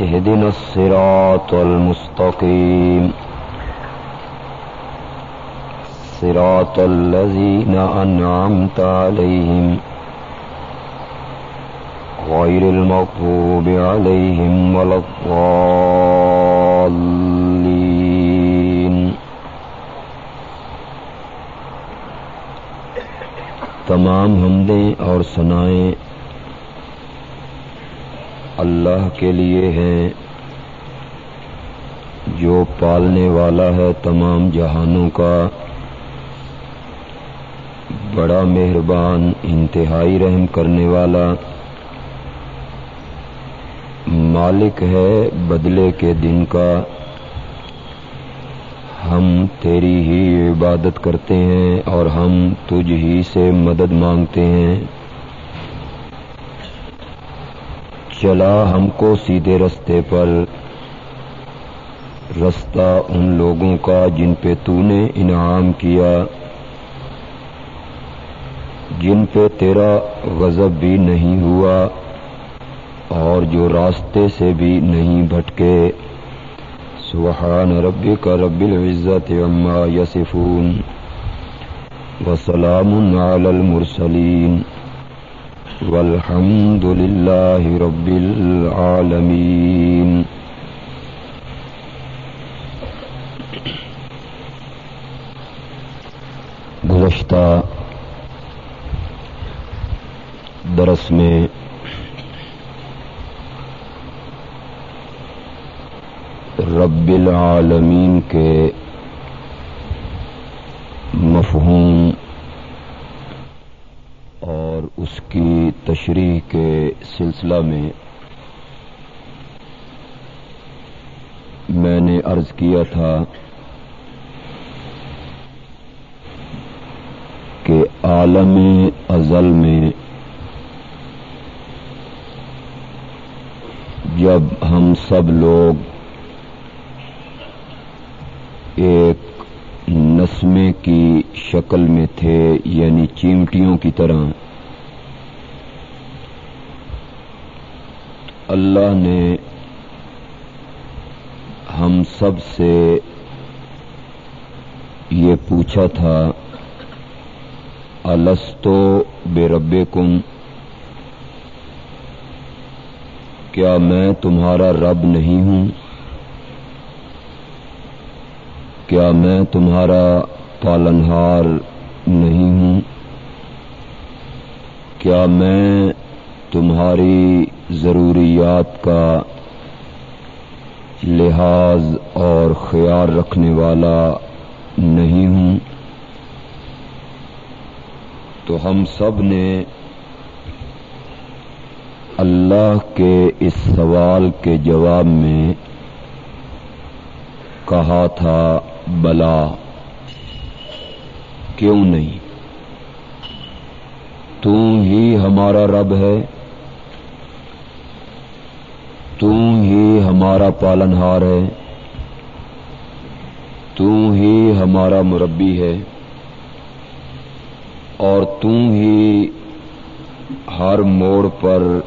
اهدنا الصراط المستقيم. صراط الذين أنعمت عليهم. غير المطوب عليهم ولا الضالين. تمام حمدیں اور سنائیں اللہ کے لیے ہیں۔ جو پالنے والا ہے تمام جہانوں کا، بڑا مہربان، انتہائی رحم کرنے والا۔ مالک ہے بدلے کے دن کا۔ ہم تیری ہی عبادت کرتے ہیں اور ہم تجھ ہی سے مدد مانگتے ہیں۔ چلا ہم کو سیدھے رستے پر۔ رستہ ان لوگوں کا جن پہ تو نے انعام کیا۔ جن پہ تیرا غضب بھی نہیں ہوا اور جو راستے سے بھی نہیں بھٹکے۔ سبحان ربی کا رب العزت عما یسفون وسلام علی المرسلین۔ والحمد لله رب العالمين. گزشتہ درس میں رب العالمین کے مفہوم اور اس کی تشریح کے سلسلہ میں میں نے عرض کیا تھا کہ عالم ازل میں جب ہم سب لوگ ایک نسمے کی شکل میں تھے یعنی چیمٹیوں کی طرح اللہ نے ہم سب سے یہ پوچھا تھا، الستو بے رب کیا میں تمہارا رب نہیں ہوں؟ کیا میں تمہارا پالنہار نہیں ہوں؟ کیا میں تمہاری ضروریات کا لحاظ اور خیال رکھنے والا نہیں ہوں۔ تو ہم سب نے اللہ کے اس سوال کے جواب میں کہا تھا، بلا۔ کیوں نہیں؟ تو ہی ہمارا رب ہے تو ہمارا پالنہار ہے۔ تو ہی ہمارا مربی ہے۔ اور تو ہی ہر موڑ پر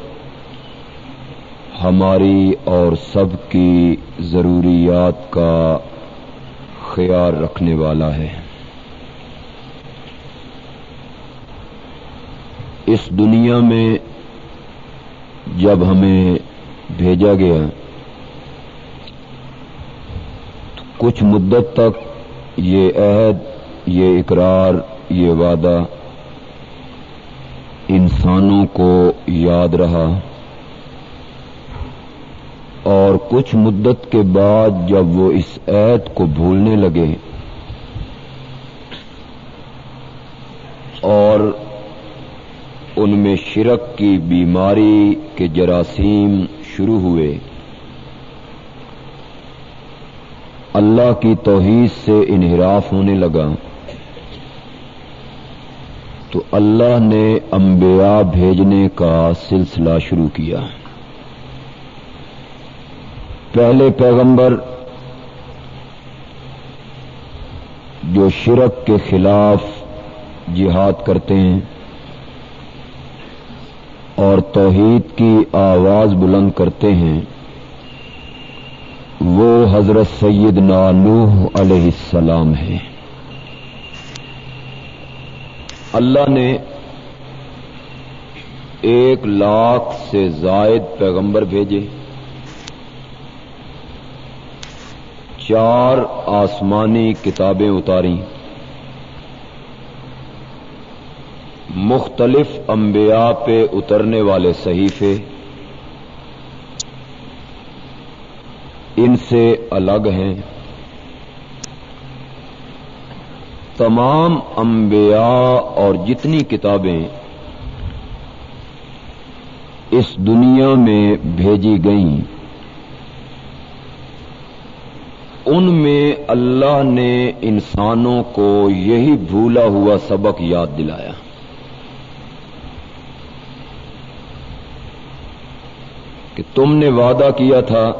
ہماری اور سب کی ضروریات کا خیال رکھنے والا ہے۔ اس دنیا میں جب ہمیں بھیجا گیا تو کچھ مدت تک یہ عہد، یہ اقرار، یہ وعدہ انسانوں کو یاد رہا۔ اور کچھ مدت کے بعد جب وہ اس عہد کو بھولنے لگے اور ان میں شرک کی بیماری کے جراثیم شروع ہوئے۔ اللہ کی توحید سے انحراف ہونے لگا۔ تو اللہ نے انبیاء بھیجنے کا سلسلہ شروع کیا۔ پہلے پیغمبر جو شرک کے خلاف جہاد کرتے ہیں اور توحید کی آواز بلند کرتے ہیں، وہ حضرت سید نانوح علیہ السلام ہے اللہ نے ایک لاکھ سے زائد پیغمبر بھیجے۔ چار آسمانی کتابیں اتاری مختلف انبیاء پہ اترنے والے صحیفے ان سے الگ ہیں۔ تمام انبیاء اور جتنی کتابیں اس دنیا میں بھیجی گئیں، ان میں اللہ نے انسانوں کو یہی بھولا ہوا سبق یاد دلایا۔ کہ تم نے وعدہ کیا تھا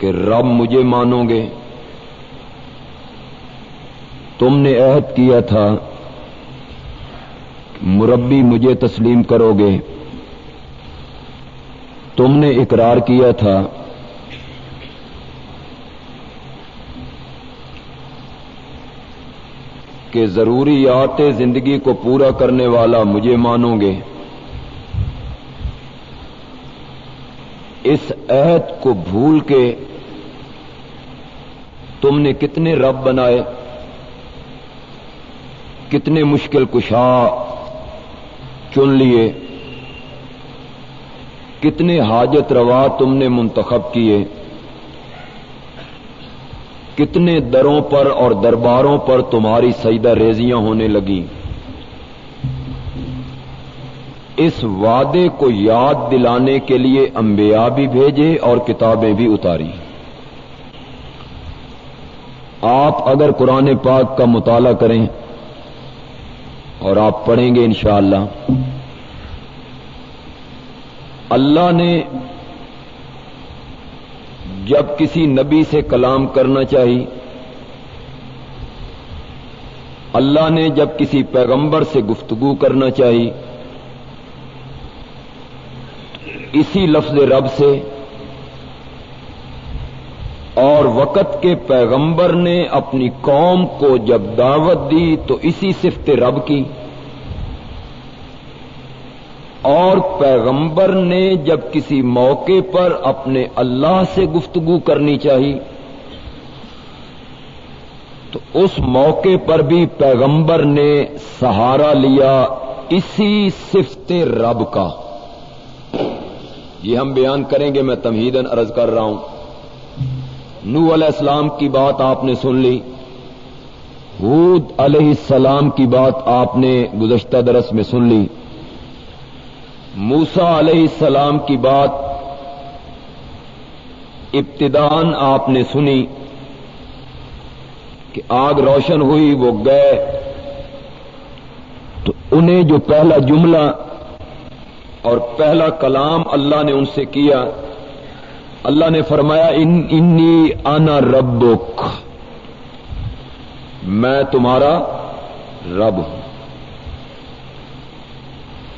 کہ رب مجھے مانو گے۔ تم نے عہد کیا تھا مربی مجھے تسلیم کرو گے۔ تم نے اقرار کیا تھا کہ ضروریات زندگی کو پورا کرنے والا مجھے مانو گے۔ اس عہد کو بھول کے تم نے کتنے رب بنائے، کتنے مشکل کشا چن لیے، کتنے حاجت روا تم نے منتخب کیے، کتنے دروں پر اور درباروں پر تمہاری سیدہ ریزیاں ہونے لگیں۔ اس وعدے کو یاد دلانے کے لیے انبیاء بھی بھیجے اور کتابیں بھی اتاری۔ آپ اگر قرآن پاک کا مطالعہ کریں اور آپ پڑھیں گے انشاءاللہ۔ اللہ نے جب کسی نبی سے کلام کرنا چاہیے اللہ نے جب کسی پیغمبر سے گفتگو کرنا چاہیے اسی لفظ رب سے اور وقت کے پیغمبر نے اپنی قوم کو جب دعوت دی تو اسی صفت رب کی اور پیغمبر نے جب کسی موقع پر اپنے اللہ سے گفتگو کرنی چاہیے تو اس موقع پر بھی پیغمبر نے سہارا لیا اسی صفت رب کا۔ یہ ہم بیان کریں گے، میں تمہیدن عرض کر رہا ہوں۔ نو علیہ السلام کی بات آپ نے سن لی۔ حود علیہ السلام کی بات آپ نے گزشتہ درس میں سن لی۔ موسا علیہ السلام کی بات ابتدان آپ نے سنی کہ آگ روشن ہوئی، وہ گئے۔ تو انہیں جو پہلا جملہ اور پہلا کلام اللہ نے ان سے کیا۔ اللہ نے فرمایا، ان انی آنا ربک۔ میں تمہارا رب ہوں۔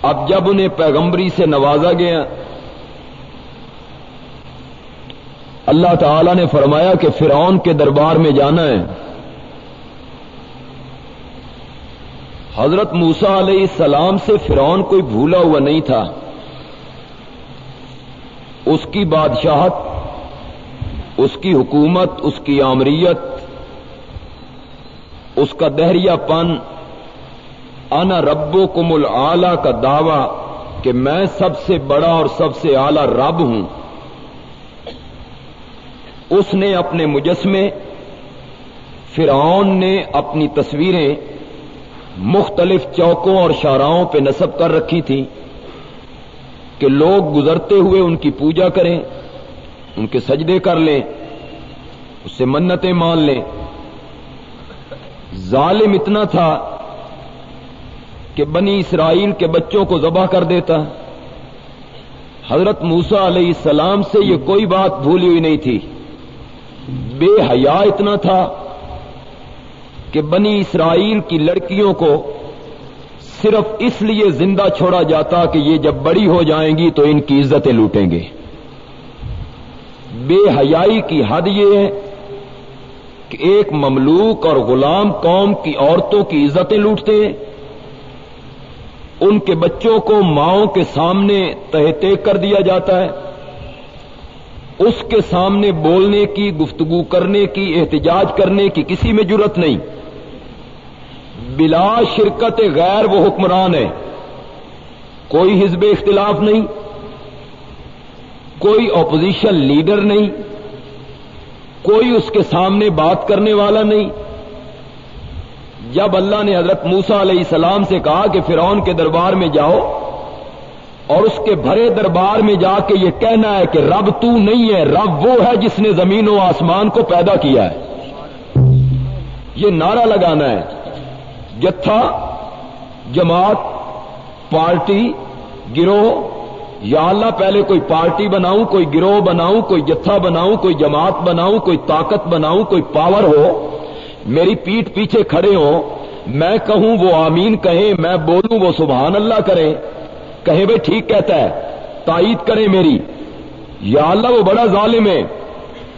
اب جب انہیں پیغمبری سے نوازا گیا، اللہ تعالی نے فرمایا کہ فرعون کے دربار میں جانا ہے۔ حضرت موسا علیہ السلام سے فرعون کوئی بھولا ہوا نہیں تھا۔ اس کی بادشاہت، اس کی حکومت، اس کی آمریت، اس کا دہریا پن، انا ربو کمل آلہ کا دعوی کہ میں سب سے بڑا اور سب سے اعلی رب ہوں۔ اس نے اپنے مجسمے، فرعون نے اپنی تصویریں مختلف چوکوں اور شاراؤں پہ نصب کر رکھی تھی کہ لوگ گزرتے ہوئے ان کی پوجا کریں، ان کے سجدے کر لیں، اس سے منتیں مان لیں۔ ظالم اتنا تھا کہ بنی اسرائیل کے بچوں کو ذبح کر دیتا۔ حضرت موسا علیہ السلام سے یہ کوئی بات بھولی ہوئی نہیں تھی۔ بے حیا اتنا تھا کہ بنی اسرائیل کی لڑکیوں کو صرف اس لیے زندہ چھوڑا جاتا کہ یہ جب بڑی ہو جائیں گی تو ان کی عزتیں لوٹیں گے۔ بے حیائی کی حد یہ ہے کہ ایک مملوک اور غلام قوم کی عورتوں کی عزتیں لوٹتے ہیں ان کے بچوں کو ماؤں کے سامنے تہتے کر دیا جاتا ہے، اس کے سامنے بولنے کی، گفتگو کرنے کی، احتجاج کرنے کی کسی میں ضرورت نہیں۔ بلا شرکت غیر وہ حکمران ہے کوئی حزب اختلاف نہیں، کوئی اپوزیشن لیڈر نہیں، کوئی اس کے سامنے بات کرنے والا نہیں۔ جب اللہ نے حضرت موسا علیہ السلام سے کہا کہ فرعون کے دربار میں جاؤ اور اس کے بھرے دربار میں جا کے یہ کہنا ہے کہ رب تو نہیں ہے، رب وہ ہے جس نے زمین و آسمان کو پیدا کیا ہے۔ یہ نعرہ لگانا ہے۔ جتھا جماعت، پارٹی، گروہ، یا اللہ پہلے کوئی پارٹی بناؤں، کوئی گروہ بناؤں، کوئی جتھا بناؤں، کوئی جماعت بناؤں، کوئی طاقت بناؤں، کوئی پاور ہو، میری پیٹ پیچھے کھڑے ہو میں کہوں وہ آمین کہیں، میں بولوں وہ سبحان اللہ کرے کہیں بھائی ٹھیک کہتا ہے، تائید کرے میری۔ یا اللہ وہ بڑا ظالم ہے،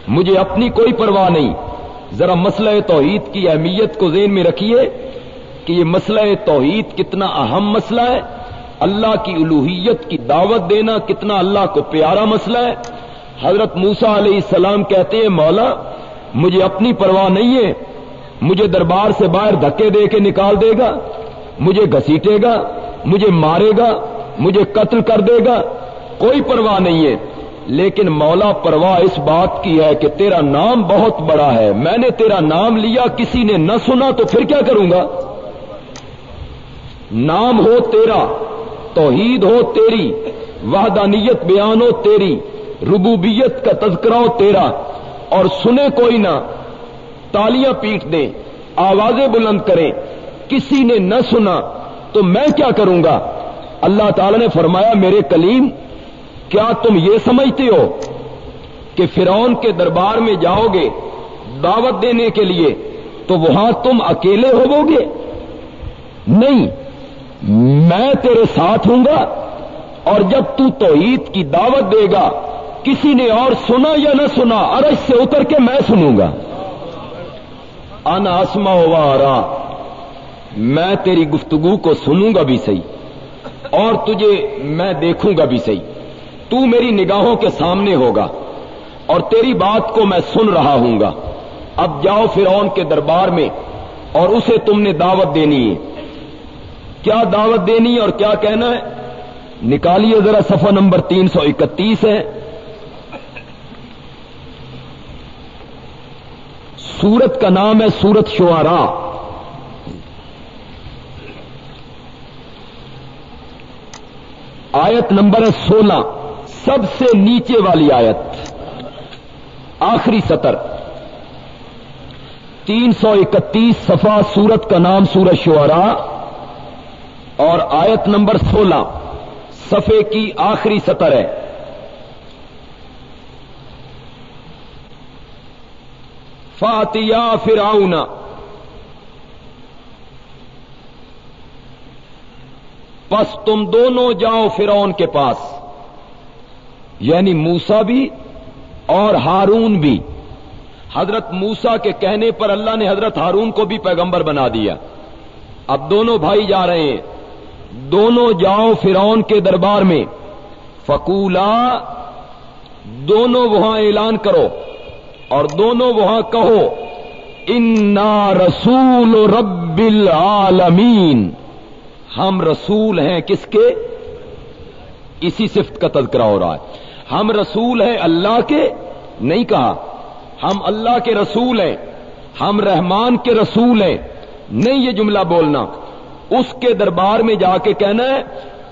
مجھے اپنی کوئی پرواہ نہیں، ذرا مسئلہ توحید کی اہمیت کو ذہن میں رکھیے۔ کہ یہ مسئلہ توحید کتنا اہم مسئلہ ہے، اللہ کی الوحیت کی دعوت دینا کتنا اللہ کو پیارا مسئلہ ہے۔ حضرت موسا علیہ السلام کہتے ہیں، مولا، مجھے اپنی پرواہ نہیں ہے، مجھے دربار سے باہر دھکے دے کے نکال دے گا، مجھے گھسیٹے گا، مجھے مارے گا، مجھے قتل کر دے گا، کوئی پرواہ نہیں ہے۔ لیکن مولا، پرواہ اس بات کی ہے کہ تیرا نام بہت بڑا ہے، میں نے تیرا نام لیا، کسی نے نہ سنا تو پھر کیا کروں گا؟ نام ہو تیرا، توحید ہو تیری، وحدانیت بیان ہو تیری، ربوبیت کا تذکرہ ہو تیرا، اور سنے کوئی نہ، تالیاں پیٹ دیں، آوازیں بلند کریں، کسی نے نہ سنا، تو میں کیا کروں گا؟ اللہ تعالی نے فرمایا، میرے کلیم، کیا تم یہ سمجھتے ہو کہ فرعون کے دربار میں جاؤ گے دعوت دینے کے لیے، تو وہاں تم اکیلے ہو گے نہیں میں تیرے ساتھ ہوں گا اور جب تو توحید کی دعوت دے گا، کسی نے اور سنا یا نہ سنا ارج سے اتر کے میں سنوں گا۔ ان آسما ہوا میں تیری گفتگو کو سنوں گا بھی صحیح، اور تجھے میں دیکھوں گا بھی صحیح۔ تو میری نگاہوں کے سامنے ہوگا، اور تیری بات کو میں سن رہا ہوں گا۔ اب جاؤ فرعون کے دربار میں، اور اسے تم نے دعوت دینی ہے۔ کیا دعوت دینی اور کیا کہنا ہے؟ نکالیے ذرا صفحہ نمبر تین سو اکتیس ہے۔ سورت کا نام ہے سورت شعرا آیت نمبر ہے سولہ۔ سب سے نیچے والی آیت۔ آخری سطر۔ تین سو اکتیس صفا سورت کا نام سورت شعرا اور آیت نمبر سولہ صفے کی آخری سطر ہے۔ فاتیا فراؤن پس تم دونوں جاؤ فرعون کے پاس یعنی موسا بھی اور ہارون بھی۔ حضرت موسا کے کہنے پر اللہ نے حضرت ہارون کو بھی پیغمبر بنا دیا۔ اب دونوں بھائی جا رہے ہیں۔ دونوں جاؤ فرعون کے دربار میں۔ فکولا دونوں وہاں اعلان کرو اور دونوں وہاں کہو، انا رسول رب العالمین ہم رسول ہیں کس کے؟ اسی صفت کا تذکرہ ہو رہا ہے۔ ہم رسول ہیں اللہ کے؟ نہیں کہا۔ ہم اللہ کے رسول ہیں۔ ہم رحمان کے رسول ہیں۔ نہیں یہ جملہ بولنا۔ اس کے دربار میں جا کے کہنا ہے،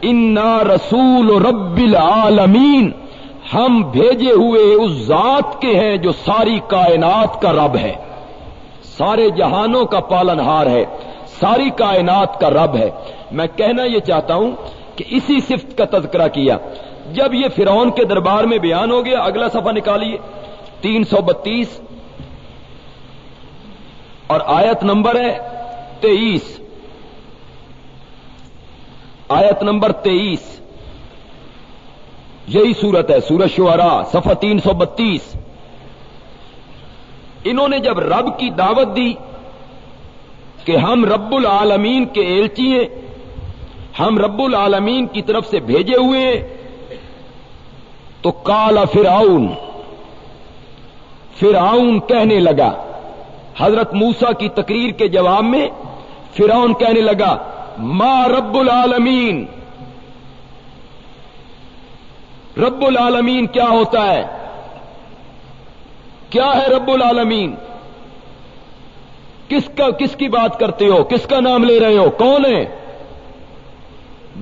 انا رسول رب العالمین ہم بھیجے ہوئے اس ذات کے ہیں جو ساری کائنات کا رب ہے۔ سارے جہانوں کا پالن ہار ہے۔ ساری کائنات کا رب ہے۔ میں کہنا یہ چاہتا ہوں کہ اسی صفت کا تذکرہ کیا۔ جب یہ فرعون کے دربار میں بیان ہو گیا، اگلا صفحہ نکالیے۔ تین سو بتیس۔ اور آیت نمبر ہے تیئیس آیت نمبر تیئیس۔ یہی صورت ہے سورج شعرا صفحہ تین سو بتیس۔ انہوں نے جب رب کی دعوت دی کہ ہم رب العالمین کے ایلچی ہیں، ہم رب العالمین کی طرف سے بھیجے ہوئے ہیں، تو کالا فرعون فرعون کہنے لگا۔ حضرت موسا کی تقریر کے جواب میں فرعون کہنے لگا ما رب العالمین رب العالمین کیا ہوتا ہے؟ کیا ہے رب العالمین کس کا کس کی بات کرتے ہو؟ کس کا نام لے رہے ہو؟ کون ہے؟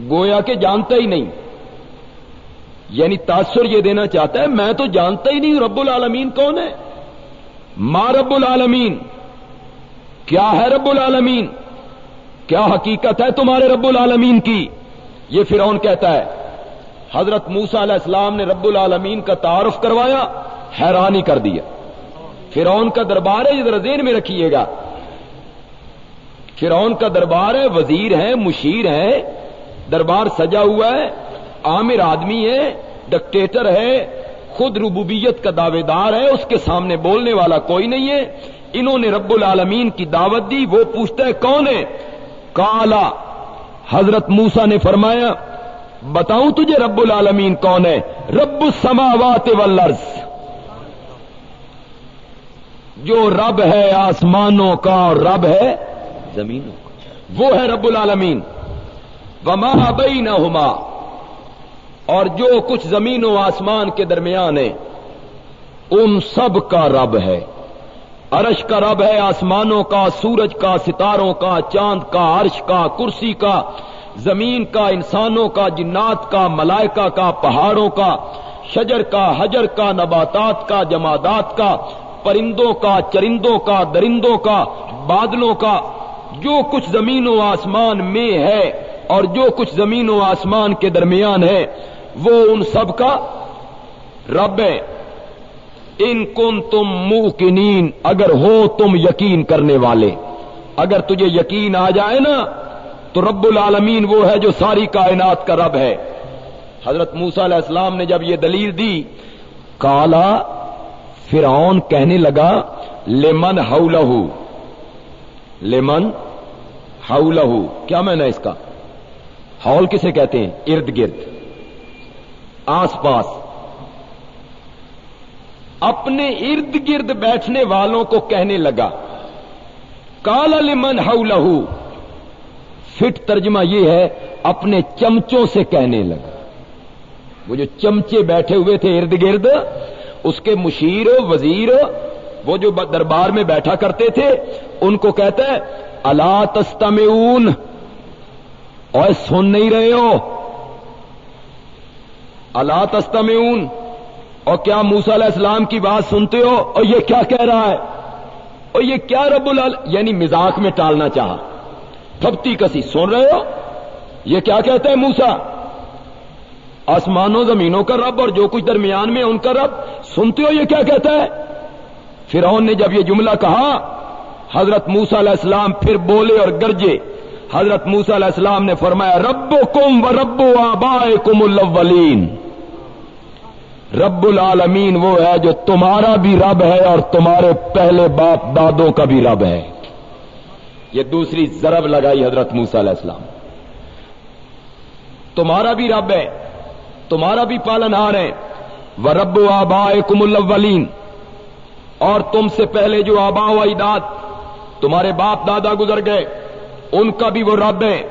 گویا کہ جانتا ہی نہیں۔ یعنی تاثر یہ دینا چاہتا ہے، میں تو جانتا ہی نہیں رب العالمین کون ہے۔ ماں رب العالمین کیا ہے رب العالمین کیا حقیقت ہے تمہارے رب العالمین کی؟ یہ فرعون کہتا ہے، حضرت موسا علیہ السلام نے رب العالمین کا تعارف کروایا، حیرانی کر دیا فرعون کا دربار ہے ادھر ذہن میں رکھیے گا۔ فرعون کا دربار ہے، وزیر ہے مشیر ہے دربار سجا ہوا ہے، عامر آدمی ہے ڈکٹیٹر ہے، خود ربوبیت کا دعوے دار ہے، اس کے سامنے بولنے والا کوئی نہیں ہے۔ انہوں نے رب العالمین کی دعوت دی، وہ پوچھتا ہے، کون ہے؟ کالا حضرت موسا نے فرمایا، بتاؤں تجھے رب العالمین کون ہے؟ رب السماوات والارض۔ جو رب ہے آسمانوں کا اور رب ہے زمینوں کا۔ وہ ہے رب العالمین۔ وما بینہما اور جو کچھ زمین و آسمان کے درمیان ہے، ان سب کا رب ہے۔ عرش کا رب ہے آسمانوں کا، سورج کا، ستاروں کا، چاند کا، عرش کا، کرسی کا، زمین کا، انسانوں کا، جنات کا، ملائکہ کا، پہاڑوں کا، شجر کا، حجر کا، نباتات کا، جمادات کا، پرندوں کا، چرندوں کا، درندوں کا، بادلوں کا، جو کچھ زمین و آسمان میں ہے اور جو کچھ زمین و آسمان کے درمیان ہے، وہ ان سب کا رب ہے۔ ان کن تم منہ اگر ہو تم یقین کرنے والے۔ اگر تجھے یقین آ جائے نا، تو رب العالمین وہ ہے جو ساری کائنات کا رب ہے۔ حضرت موسا علیہ السلام نے جب یہ دلیل دی، کالا، فرعون کہنے لگا لیمن ہاؤ لہو لیمن لہو کیا میں نے اس کا؟ ہال کسے کہتے ہیں؟ ارد گرد۔ آس پاس۔ اپنے ارد گرد بیٹھنے والوں کو کہنے لگا، کالا لمن ہاؤ لہو فٹ ترجمہ یہ ہے، اپنے چمچوں سے کہنے لگا۔ وہ جو چمچے بیٹھے ہوئے تھے ارد گرد، اس کے مشیر، وزیر، وہ جو دربار میں بیٹھا کرتے تھے، ان کو کہتا ہے اللہ تستمعون. اور سن نہیں رہے ہو. اللہ تستمعون. اور کیا موسا علیہ السلام کی بات سنتے ہو؟ اور یہ کیا کہہ رہا ہے؟ اور یہ کیا رب العال؟ یعنی مزاق میں ٹالنا چاہا۔ تھپتی کسی سن رہے ہو؟ یہ کیا کہتا ہے موسا آسمانوں زمینوں کا رب اور جو کچھ درمیان میں ان کا رب۔ سنتے ہو یہ کیا کہتا ہے؟ فرعون نے جب یہ جملہ کہا، حضرت موسا علیہ السلام پھر بولے اور گرجے۔ حضرت موسا علیہ السلام نے فرمایا رب کم و رب آبا کم رب العالمین وہ ہے جو تمہارا بھی رب ہے اور تمہارے پہلے باپ دادوں کا بھی رب ہے۔ یہ دوسری ضرب لگائی حضرت موسا علیہ السلام۔ تمہارا بھی رب ہے، تمہارا بھی پالن ہار ہے۔ وہ رب و آبا کم الاولین اور تم سے پہلے جو آبا و اجداد تمہارے باپ دادا گزر گئے، ان کا بھی وہ رب ہے۔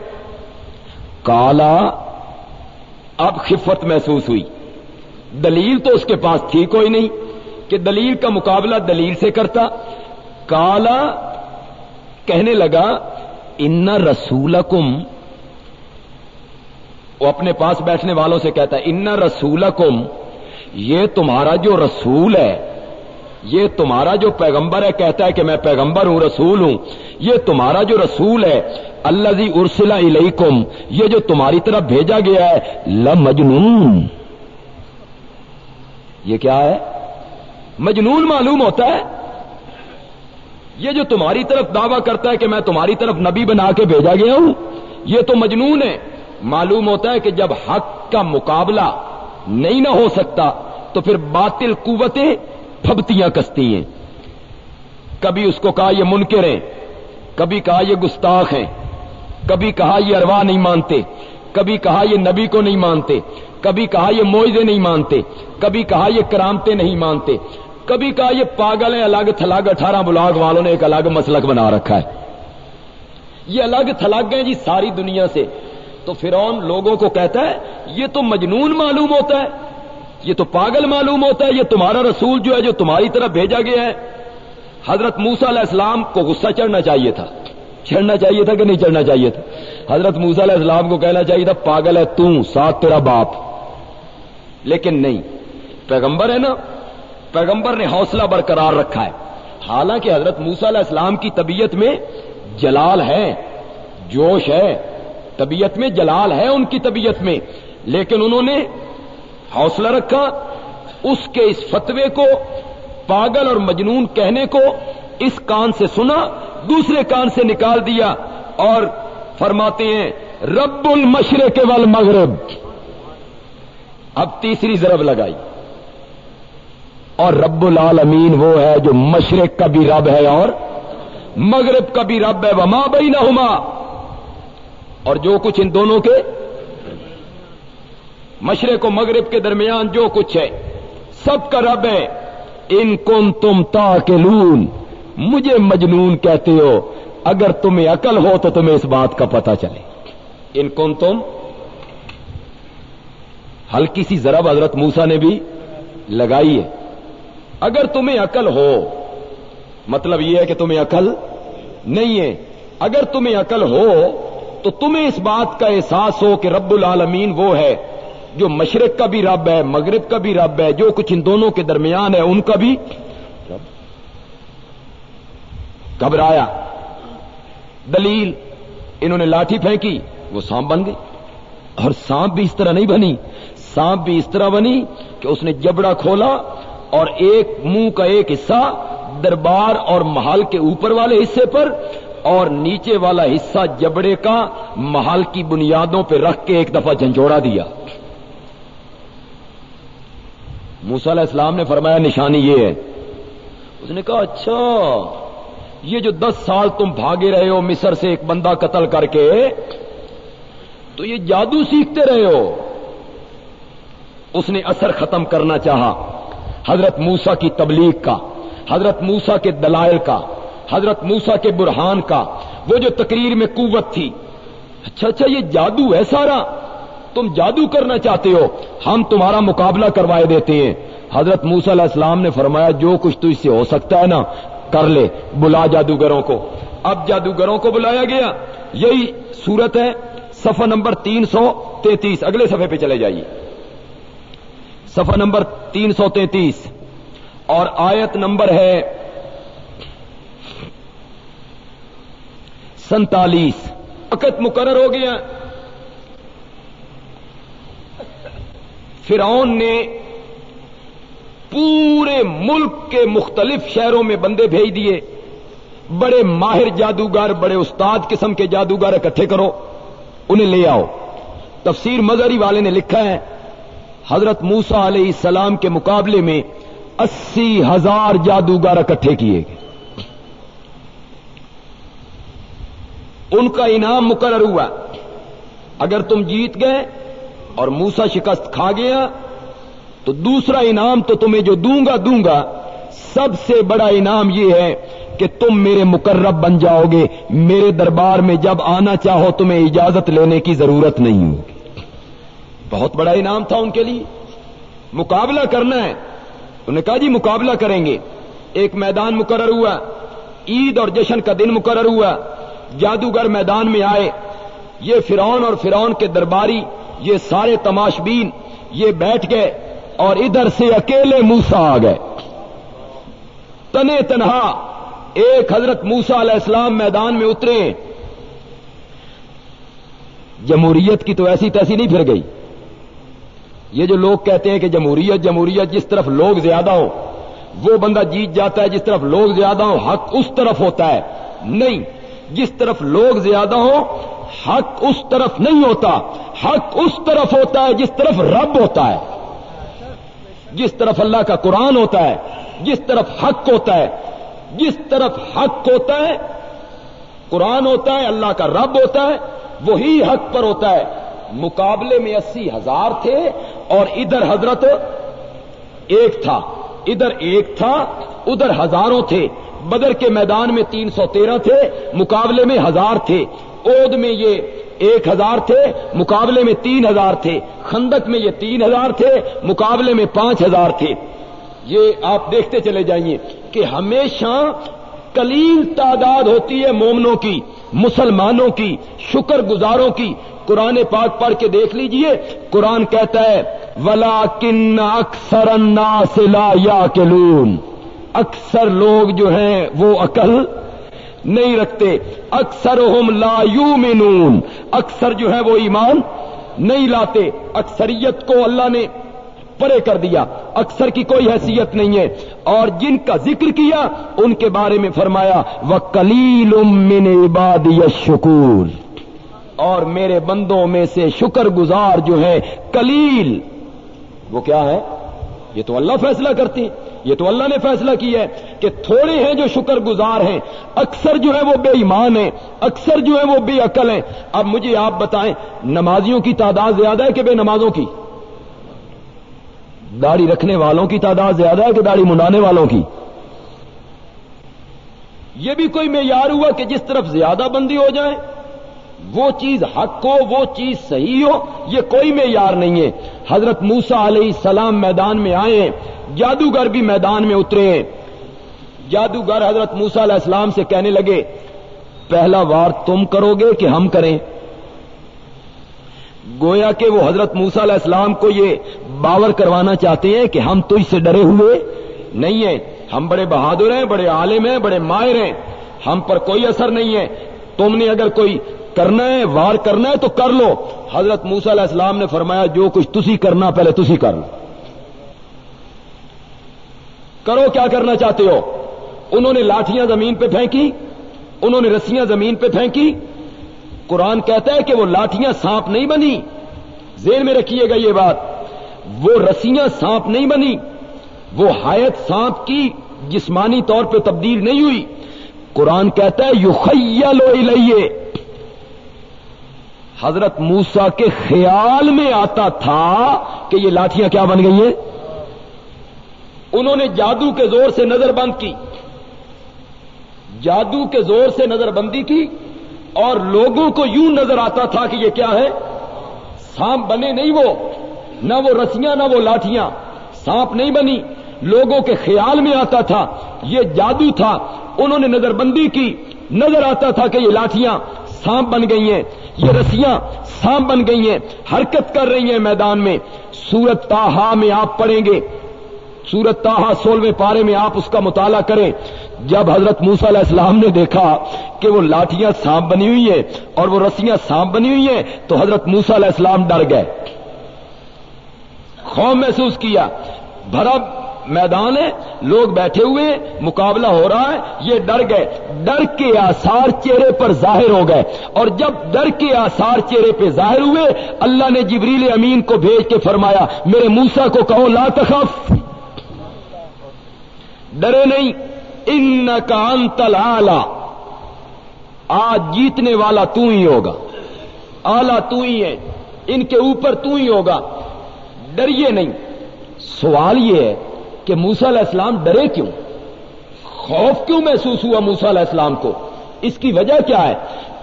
کالا اب خفت محسوس ہوئی۔ دلیل تو اس کے پاس تھی کوئی نہیں کہ دلیل کا مقابلہ دلیل سے کرتا۔ کالا کہنے لگا، ان رسولکم وہ اپنے پاس بیٹھنے والوں سے کہتا ہے، ان رسولکم یہ تمہارا جو رسول ہے، یہ تمہارا جو پیغمبر ہے، کہتا ہے کہ میں پیغمبر ہوں، رسول ہوں۔ یہ تمہارا جو رسول ہے اللہ جی ارسلا علیکم یہ جو تمہاری طرف بھیجا گیا ہے، لمجنون۔ یہ کیا ہے؟ مجنون معلوم ہوتا ہے؟ یہ جو تمہاری طرف دعویٰ کرتا ہے کہ میں تمہاری طرف نبی بنا کے بھیجا گیا ہوں، یہ تو مجنون ہے۔ معلوم ہوتا ہے کہ جب حق کا مقابلہ نہیں نہ ہو سکتا، تو پھر باطل قوتیں پھبتیاں کستی ہیں۔ کبھی اس کو کہا یہ منکر ہیں، کبھی کہا یہ گستاخ ہیں، کبھی کہا یہ اروا نہیں مانتے، کبھی کہا یہ نبی کو نہیں مانتے۔ کبھی کہا یہ موئزے نہیں مانتے، کبھی کہا یہ کرامتے نہیں مانتے، کبھی کہا یہ پاگل ہیں، الگ تھلگ اٹھارہ بلاگ والوں نے ایک الگ مسلک بنا رکھا ہے۔ یہ الگ تھلگ ہیں جی ساری دنیا سے۔ تو فرون لوگوں کو کہتا ہے، یہ تو مجنون معلوم ہوتا ہے، یہ تو پاگل معلوم ہوتا ہے، یہ تمہارا رسول جو ہے، جو تمہاری طرف بھیجا گیا ہے۔ حضرت موسا علیہ السلام کو غصہ چڑھنا چاہیے تھا۔ چڑھنا چاہیے تھا کہ نہیں چڑھنا چاہیے تھا؟ حضرت موسا علیہ السلام کو کہنا چاہیے تھا، پاگل ہے تو، ساتھ تیرا باپ۔ لیکن نہیں، پیغمبر ہے نا، پیغمبر نے حوصلہ برقرار رکھا ہے۔ حالانکہ حضرت موسا علیہ السلام کی طبیعت میں جلال ہے، جوش ہے، طبیعت میں جلال ہے ان کی طبیعت میں۔ لیکن انہوں نے حوصلہ رکھا، اس کے اس فتوے کو پاگل اور مجنون کہنے کو اس کان سے سنا، دوسرے کان سے نکال دیا اور فرماتے ہیں، رب المشرق والمغرب۔ اب تیسری ضرب لگائی۔ اور رب العالمین وہ ہے جو مشرق کا بھی رب ہے اور مغرب کا بھی رب ہے۔ وما بینہما اور جو کچھ ان دونوں کے مشرق و مغرب کے درمیان جو کچھ ہے، سب کا رب ہے۔ ان کن تم تا کے لون مجھے مجنون کہتے ہو۔ اگر تمہیں عقل ہو تو تمہیں اس بات کا پتا چلے۔ ان کن تم ہلکی سی ضرب حضرت موسا نے بھی لگائی ہے۔ اگر تمہیں عقل ہو مطلب یہ ہے کہ تمہیں عقل نہیں ہے۔ اگر تمہیں عقل ہو، تو تمہیں اس بات کا احساس ہو کہ رب العالمین وہ ہے جو مشرق کا بھی رب ہے، مغرب کا بھی رب ہے، جو کچھ ان دونوں کے درمیان ہے، ان کا بھی گھبرایا دلیل، انہوں نے لاٹھی پھینکی، وہ سانپ بن گئی۔ اور سانپ بھی اس طرح نہیں بنی۔ سانپ بھی اس طرح بنی کہ اس نے جبڑا کھولا اور ایک منہ کا ایک حصہ دربار اور محل کے اوپر والے حصے پر اور نیچے والا حصہ جبڑے کا محل کی بنیادوں پہ رکھ کے ایک دفعہ جھنجھوڑا دیا۔ موسا علیہ السلام نے فرمایا، نشانی یہ ہے۔ اس نے کہا اچھا یہ جو دس سال تم بھاگے رہے ہو مصر سے ایک بندہ قتل کر کے، تو یہ جادو سیکھتے رہے ہو۔ اس نے اثر ختم کرنا چاہا۔ حضرت موسا کی تبلیغ کا، حضرت موسا کے دلائل کا، حضرت موسا کے برہان کا، وہ جو تقریر میں قوت تھی۔ اچھا اچھا یہ جادو ہے سارا۔ تم جادو کرنا چاہتے ہو، ہم تمہارا مقابلہ کروائے دیتے ہیں۔ حضرت موسا علیہ السلام نے فرمایا، جو کچھ تو اس سے ہو سکتا ہے نا، کر لے، بلا جادوگروں کو۔ اب جادوگروں کو بلایا گیا۔ یہی صورت ہے سفر نمبر تین سو تینتیس۔ اگلے سفے پہ چلے جائیے۔ سفر نمبر تین سو تینتیس۔ اور آیت نمبر ہے سنتالیس۔ وقت مقرر ہو گیا۔ فرعون نے پورے ملک کے مختلف شہروں میں بندے بھیج دیے۔ بڑے ماہر جادوگر، بڑے استاد قسم کے جادوگر اکٹھے کرو، انہیں لے آؤ۔ تفسیر مظہری والے نے لکھا ہے۔ حضرت موسا علیہ السلام کے مقابلے میں اسی ہزار جادوگر اکٹھے کیے گئے۔ ان کا انعام مقرر ہوا۔ اگر تم جیت گئے اور موسا شکست کھا گیا، تو دوسرا انعام تو تمہیں جو دوں گا دوں گا۔ سب سے بڑا انعام یہ ہے کہ تم میرے مقرب بن جاؤ گے۔ میرے دربار میں جب آنا چاہو تمہیں اجازت لینے کی ضرورت نہیں ہوگی۔ بہت بڑا انعام تھا ان کے لیے۔ مقابلہ کرنا ہے۔ انہوں نے کہا جی مقابلہ کریں گے۔ ایک میدان مقرر ہوا۔ عید اور جشن کا دن مقرر ہوا۔ جادوگر میدان میں آئے۔ یہ فرعون اور فرعون کے درباری یہ سارے تماشبین یہ بیٹھ گئے اور ادھر سے اکیلے موسا آ گئے۔ تنے تنہا ایک حضرت موسا علیہ السلام میدان میں اترے۔ جمہوریت کی تو ایسی تیسی نہیں پھر گئی۔ یہ جو لوگ کہتے ہیں کہ جمہوریت جمہوریت جس طرف لوگ زیادہ ہو وہ بندہ جیت جاتا ہے جس طرف لوگ زیادہ ہو حق اس طرف ہوتا ہے، نہیں۔ جس طرف لوگ زیادہ ہو حق اس طرف نہیں ہوتا۔ حق اس طرف ہوتا ہے جس طرف رب ہوتا ہے۔ جس طرف اللہ کا قرآن ہوتا ہے، جس طرف حق ہوتا ہے۔ جس طرف حق ہوتا ہے، قرآن ہوتا ہے، اللہ کا رب ہوتا ہے، وہی حق پر ہوتا ہے۔ مقابلے میں اسی ہزار تھے اور ادھر حضرت ایک تھا، ادھر ایک تھا، ادھر ہزاروں تھے۔ بدر کے میدان میں تین سو تیرہ تھے، مقابلے میں ہزار تھے۔ اود میں یہ ایک ہزار تھے، مقابلے میں تین ہزار تھے۔ خندق میں یہ تین ہزار تھے، مقابلے میں پانچ ہزار تھے۔ یہ آپ دیکھتے چلے جائیے کہ ہمیشہ کلیل تعداد ہوتی ہے مومنوں کی، مسلمانوں کی شکر گزاروں کی۔ قرآن پاک پڑھ کے دیکھ لیجیے۔ قرآن کہتا ہے ولا کن اکثر لا یا اکثر لوگ جو ہیں، وہ عقل نہیں رکھتے۔ اکثر ہم لا یومنون اکثر جو ہے وہ ایمان نہیں لاتے۔ اکثریت کو اللہ نے پرے کر دیا۔ اکثر کی کوئی حیثیت نہیں ہے۔ اور جن کا ذکر کیا، ان کے بارے میں فرمایا وہ کلیل من عباد شکور اور میرے بندوں میں سے شکر گزار جو ہے کلیل۔ وہ کیا ہے؟ یہ تو اللہ فیصلہ کرتی۔ یہ تو اللہ نے فیصلہ کیا ہے کہ تھوڑے ہیں جو شکر گزار ہیں، اکثر جو ہے وہ بے ایمان ہیں، اکثر جو ہے وہ بے عقل ہیں۔ اب مجھے آپ بتائیں، نمازیوں کی تعداد زیادہ ہے کہ بے نمازوں کی؟ داڑھی رکھنے والوں کی تعداد زیادہ ہے کہ داڑھی منڈانے والوں کی؟ یہ بھی کوئی معیار ہوا کہ جس طرف زیادہ بندی ہو جائے وہ چیز حق ہو، وہ چیز صحیح ہو، یہ کوئی معیار نہیں ہے۔ حضرت موسا علیہ السلام میدان میں آئے ہیں، جادوگر بھی میدان میں اترے ہیں۔ جادوگر حضرت موسا علیہ السلام سے کہنے لگے، پہلا وار تم کرو گے کہ ہم کریں۔ گویا کہ وہ حضرت موسا علیہ السلام کو یہ باور کروانا چاہتے ہیں کہ ہم تو اس سے ڈرے ہوئے نہیں ہیں۔ ہم بڑے بہادر ہیں، بڑے عالم ہیں، بڑے ماہر ہیں۔ ہم پر کوئی اثر نہیں ہے۔ تم نے اگر کوئی کرنا ہے، وار کرنا ہے تو کر لو۔ حضرت موسا علیہ السلام نے فرمایا، جو کچھ تسی کرنا، پہلے تسی کر۔ لو کرو، کیا کرنا چاہتے ہو؟ انہوں نے لاٹیاں زمین پہ پھینکی، انہوں نے رسیاں زمین پہ پھینکی۔ قرآن کہتا ہے کہ وہ لاٹیاں سانپ نہیں بنی۔ زیر میں رکھیے گا یہ بات، وہ رسیاں سانپ نہیں بنی۔ وہ حایت سانپ کی جسمانی طور پہ تبدیل نہیں ہوئی۔ قرآن کہتا ہے یو خیلو لئیے حضرت موسا کے خیال میں آتا تھا کہ یہ لاٹیاں کیا بن گئی ہیں؟ انہوں نے جادو کے زور سے نظر بند کی۔ جادو کے زور سے نظر بندی کی اور لوگوں کو یوں نظر آتا تھا کہ یہ کیا ہے؟ سانپ بنے نہیں وہ، نہ وہ رسیاں، نہ وہ لاٹیاں سانپ نہیں بنی۔ لوگوں کے خیال میں آتا تھا۔ یہ جادو تھا۔ انہوں نے نظر بندی کی۔ نظر آتا تھا کہ یہ لاٹیاں سانپ بن گئی ہیں۔ یہ رسیاں سانپ بن گئی ہیں، حرکت کر رہی ہیں میدان میں۔ سورت تاہا میں آپ پڑھیں گے۔ سورت تاہا سولہویں پارے میں آپ اس کا مطالعہ کریں۔ جب حضرت موسا علیہ السلام نے دیکھا کہ وہ لاٹیاں سانپ بنی ہوئی ہیں اور وہ رسیاں سانپ بنی ہوئی ہیں، تو حضرت موسا علیہ السلام ڈر گئے۔ خوف محسوس کیا۔ بھرا میدان ہے، لوگ بیٹھے ہوئے مقابلہ ہو رہا ہے، یہ ڈر گئے۔ ڈر کے آثار چہرے پر ظاہر ہو گئے۔ اور جب ڈر کے آثار چہرے پہ ظاہر ہوئے، اللہ نے جبریل امین کو بھیج کے فرمایا، میرے موسا کو کہو، لا تخف۔ ڈرے نہیں۔ ان کا انتل آلہ آج جیتنے والا تو ہی ہوگا۔ آلہ تو ہی ہے۔ ان کے اوپر تو ہی ہوگا۔ ڈریے نہیں۔ سوال یہ ہے کہ موسا علیہ السلام ڈرے کیوں؟ خوف کیوں محسوس ہوا موسا علیہ السلام کو؟ اس کی وجہ کیا ہے؟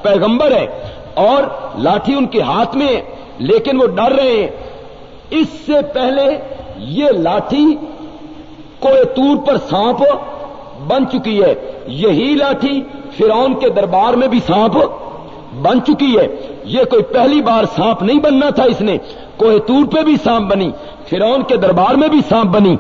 پیغمبر ہے اور لاٹھی ان کے ہاتھ میں ہے، لیکن وہ ڈر رہے ہیں۔ اس سے پہلے یہ لاٹھی کوئی تور پر سانپ بن چکی ہے۔ یہی لاٹھی فرعون کے دربار میں بھی سانپ بن چکی ہے۔ یہ کوئی پہلی بار سانپ نہیں بننا تھا اس نے۔ کوہ تور پہ بھی سانپ بنی، فرعون کے دربار میں بھی سانپ بنی۔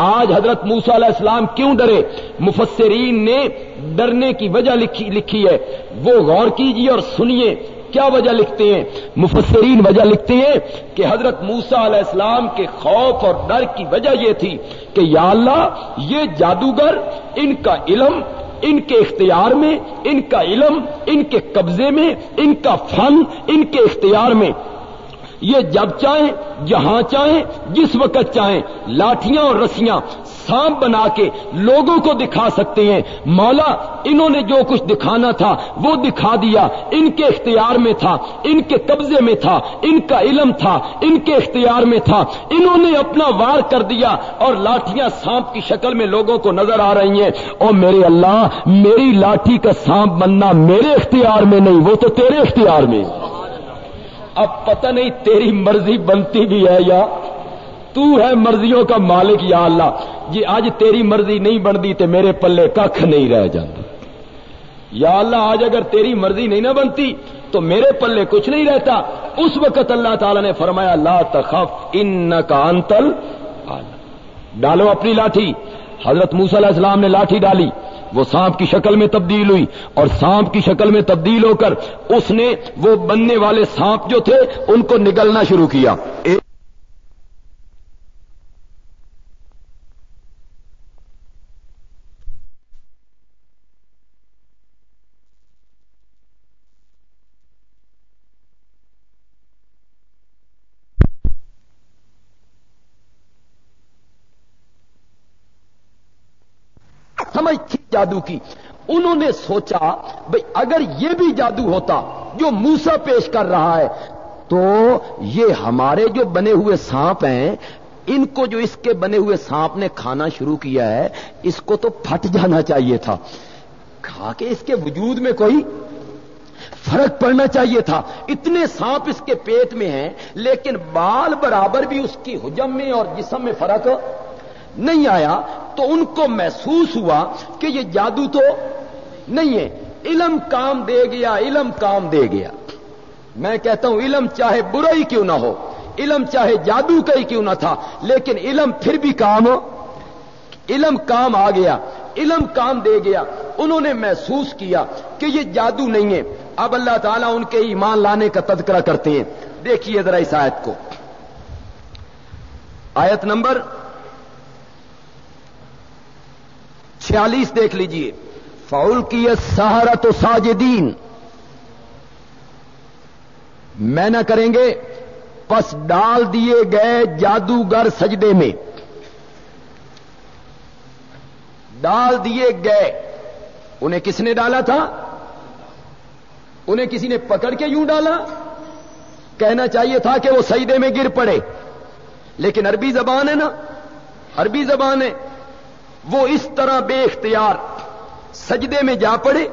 آج حضرت موسا علیہ السلام کیوں ڈرے؟ مفسرین نے ڈرنے کی وجہ لکھی لکھی ہے۔ وہ غور کیجیے اور سنیے کیا وجہ لکھتے ہیں۔ مفسرین وجہ لکھتے ہیں کہ حضرت موسا علیہ السلام کے خوف اور ڈر کی وجہ یہ تھی کہ یا اللہ، یہ جادوگر ان کا علم، ان کے اختیار میں، ان کا علم، ان کے قبضے میں، ان کا فن، ان کے اختیار میں یہ جب چاہیں، جہاں چاہیں، جس وقت چاہیں لاٹیاں اور رسیاں سانپ بنا کے لوگوں کو دکھا سکتے ہیں۔ مولا، انہوں نے جو کچھ دکھانا تھا، وہ دکھا دیا۔ ان کے اختیار میں تھا، ان کے قبضے میں تھا، ان کا علم تھا، ان کے اختیار میں تھا۔ انہوں نے اپنا وار کر دیا اور لاٹیاں سانپ کی شکل میں لوگوں کو نظر آ رہی ہیں۔ اور میرے اللہ، میری لاٹھی کا سانپ بننا میرے اختیار میں نہیں، وہ تو تیرے اختیار میں۔ اب پتہ نہیں تیری مرضی بنتی بھی ہے یا تو ہے مرضیوں کا مالک یا اللہ۔ جی آج تیری مرضی نہیں بنتی تو میرے پلے کھ نہیں رہ جاتا یا اللہ، آج اگر تیری مرضی نہیں نہ بنتی تو میرے پلے کچھ نہیں رہتا۔ اس وقت اللہ تعالی نے فرمایا، لا تخف ان کا انتل ڈالو اپنی لاٹھی۔ حضرت موسی علیہ السلام نے لاٹھی ڈالی۔ وہ سانپ کی شکل میں تبدیل ہوئی اور سانپ کی شکل میں تبدیل ہو کر اس نے وہ بننے والے سانپ جو تھے ان کو نگلنا شروع کیا سمجھ تھی جادو کی۔ انہوں نے سوچا بھائی اگر یہ بھی جادو ہوتا جو موسا پیش کر رہا ہے، تو یہ ہمارے جو بنے ہوئے سانپ ہیں، ان کو جو اس کے بنے ہوئے سانپ نے کھانا شروع کیا ہے، اس کو تو پھٹ جانا چاہیے تھا۔ کھا کے اس کے وجود میں کوئی فرق پڑنا چاہیے تھا۔ اتنے سانپ اس کے پیٹ میں ہیں، لیکن بال برابر بھی اس کی حجم میں اور جسم میں فرق نہیں آیا تو ان کو محسوس ہوا کہ یہ جادو تو نہیں ہے۔ علم کام دے گیا، علم کام دے گیا۔ میں کہتا ہوں علم چاہے برا ہی کیوں نہ ہو، علم چاہے جادو کا ہی کیوں نہ تھا، لیکن علم پھر بھی کام ہو علم کام آ گیا، علم کام دے گیا۔ انہوں نے محسوس کیا کہ یہ جادو نہیں ہے۔ اب اللہ تعالیٰ ان کے ایمان لانے کا تذکرہ کرتے ہیں۔ دیکھیے ذرا اس آیت کو۔ آیت نمبر چھیالیس دیکھ لیجیے۔ فول کی سہارا تو ساجدین میں نہ کریں گے، پس ڈال دیے گئے جادوگر سجدے میں۔ ڈال دیے گئے۔ انہیں کس نے ڈالا تھا؟ انہیں کسی نے پکڑ کے یوں ڈالا؟ کہنا چاہیے تھا کہ وہ سجدے میں گر پڑے۔ لیکن عربی زبان ہے نا، عربی زبان ہے۔ وہ اس طرح بے اختیار سجدے میں جا پڑے،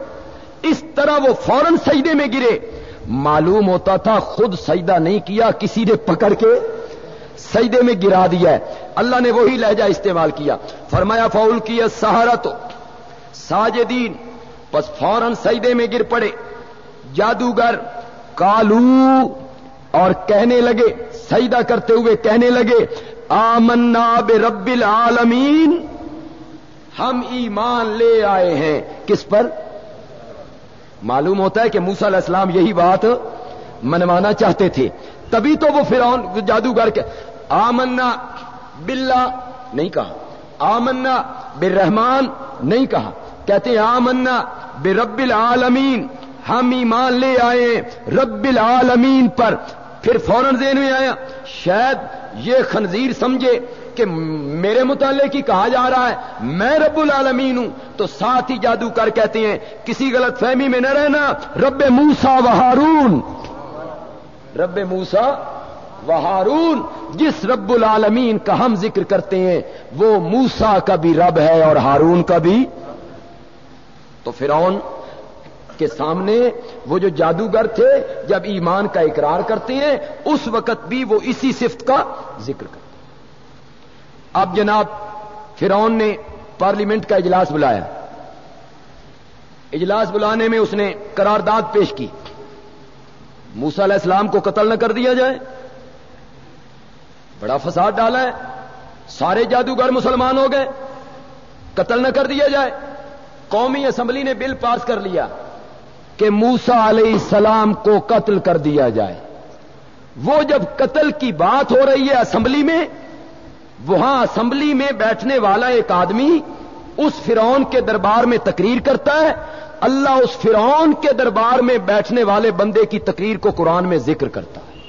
اس طرح وہ فوراً سجدے میں گرے۔ معلوم ہوتا تھا خود سجدہ نہیں کیا، کسی نے پکڑ کے سجدے میں گرا دیا ہے۔ اللہ نے وہی لہجہ استعمال کیا۔ فرمایا فول کیا سہارا تو ساجدین بس فوراً سجدے میں گر پڑے۔ جادوگر کالو اور کہنے لگے، سجدہ کرتے ہوئے کہنے لگے، آمنا بے رب العالمین۔ ہم ایمان لے آئے ہیں۔ کس پر؟ معلوم ہوتا ہے کہ موسا علیہ السلام یہی بات منوانا چاہتے تھے۔ تبھی تو وہ فرعون جادوگر کے آمنا بلا نہیں کہا۔ آمنا برحمان نہیں کہا۔ کہتے ہیں آمنا بے العالمین۔ ہم ایمان لے آئے رب العالمین پر۔ پھر فوراً ذہن میں آیا، شاید یہ خنزیر سمجھے کہ میرے متعلق ہی کہا جا رہا ہے، میں رب العالمین ہوں۔ تو ساتھ ہی جادو کر کہتے ہیں، کسی غلط فہمی میں نہ رہنا، رب موسا و ہارون۔ رب موسا و ہارون، جس رب العالمین کا ہم ذکر کرتے ہیں، وہ موسا کا بھی رب ہے اور ہارون کا بھی۔ تو فرعون کے سامنے وہ جو جادوگر تھے جب ایمان کا اقرار کرتے ہیں، اس وقت بھی وہ اسی صفت کا ذکر کرتے اب جناب، فرعون نے پارلیمنٹ کا اجلاس بلایا۔ اجلاس بلانے میں اس نے قرارداد پیش کی۔ موسا علیہ السلام کو قتل نہ کر دیا جائے۔ بڑا فساد ڈالا ہے۔ سارے جادوگر مسلمان ہو گئے۔ قتل نہ کر دیا جائے۔ قومی اسمبلی نے بل پاس کر لیا۔ کہ موسا علیہ السلام کو قتل کر دیا جائے۔ وہ جب قتل کی بات ہو رہی ہے اسمبلی میں، وہاں اسمبلی میں بیٹھنے والا ایک آدمی اس فرعون کے دربار میں تقریر کرتا ہے۔ اللہ اس فرعون کے دربار میں بیٹھنے والے بندے کی تقریر کو قرآن میں ذکر کرتا ہے۔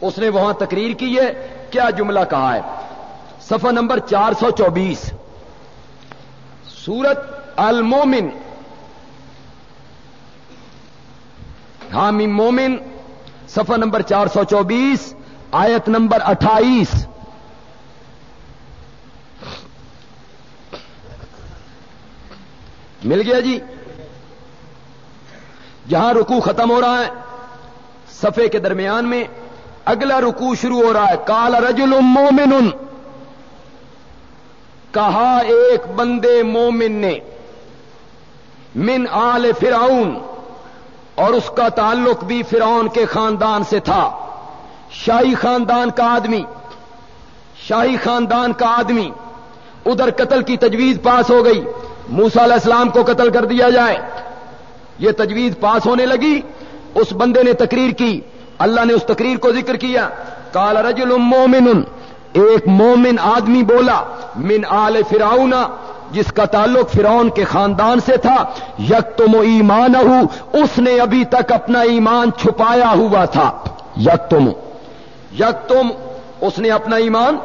اس نے وہاں تقریر کی ہے۔ کیا جملہ کہا ہے؟ صفحہ نمبر چار سو چوبیس۔ سورت المومن۔ حامی مومن، صفحہ نمبر چار سو چوبیس، آیت نمبر اٹھائیس۔ مل گیا جی؟ جہاں رکو ختم ہو رہا ہے صفے کے درمیان میں، اگلا رکو شروع ہو رہا ہے کال رجل مومن۔ کہا ایک بندے مومن نے، من آل فرعون۔ اور اس کا تعلق بھی فرعون کے خاندان سے تھا۔ شاہی خاندان کا آدمی۔ شاہی خاندان کا آدمی۔ ادھر قتل کی تجویز پاس ہو گئی۔ موسا علیہ السلام کو قتل کر دیا جائے۔ یہ تجویز پاس ہونے لگی۔ اس بندے نے تقریر کی۔ اللہ نے اس تقریر کو ذکر کیا۔ کال رجل مومن ایک مومن آدمی بولا، من آل فراؤن جس کا تعلق فرعون کے خاندان سے تھا یک تم ایمان اس نے ابھی تک اپنا ایمان چھپایا ہوا تھا۔ یک تم یک تم اس نے اپنا ایمان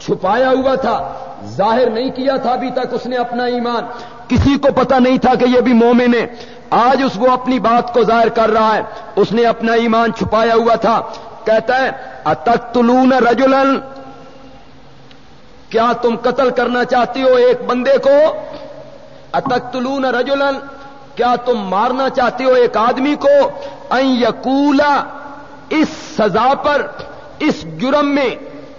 چھپایا ہوا تھا۔ ظاہر نہیں کیا تھا ابھی تک اس نے اپنا ایمان۔ کسی کو پتا نہیں تھا کہ یہ بھی مومن ہے۔ آج اس کو اپنی بات کو ظاہر کر رہا ہے۔ اس نے اپنا ایمان چھپایا ہوا تھا۔ کہتا ہے اتک تلون رجولن کیا تم قتل کرنا چاہتی ہو ایک بندے کو؟ اتک تلون رجولن کیا تم مارنا چاہتی ہو ایک آدمی کو؟ این یقولا اس سزا پر، اس جرم میں،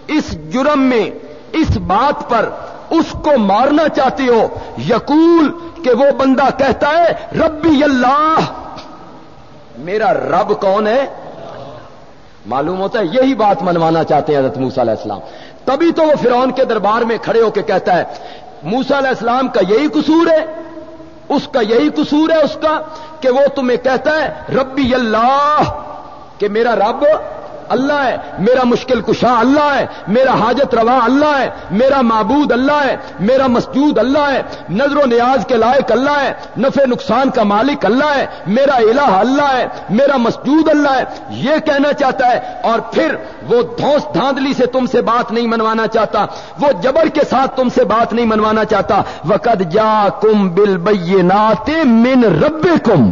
اس جرم میں، اس بات پر اس کو مارنا چاہتی ہو۔ یقول کہ وہ بندہ کہتا ہے، ربی اللہ، میرا رب کون ہے؟ معلوم ہوتا ہے یہی بات منوانا چاہتے ہیں حضرت موسا علیہ السلام۔ تبھی تو وہ فرعون کے دربار میں کھڑے ہو کے کہتا ہے موسا علیہ السلام کا یہی قصور ہے، اس کا یہی قصور ہے اس کا، کہ وہ تمہیں کہتا ہے، ربی اللہ، کہ میرا رب اللہ ہے، میرا مشکل کشا اللہ ہے، میرا حاجت روا اللہ ہے، میرا معبود اللہ ہے، میرا مسجود اللہ ہے، نظر و نیاز کے لائق اللہ ہے، نفع نقصان کا مالک اللہ ہے، میرا الہ اللہ ہے، میرا مسجود اللہ ہے، یہ کہنا چاہتا ہے، اور پھر وہ دھوس دھاندلی سے تم سے بات نہیں منوانا چاہتا، وہ جبر کے ساتھ تم سے بات نہیں منوانا چاہتا وقت جا کم بل من رب کم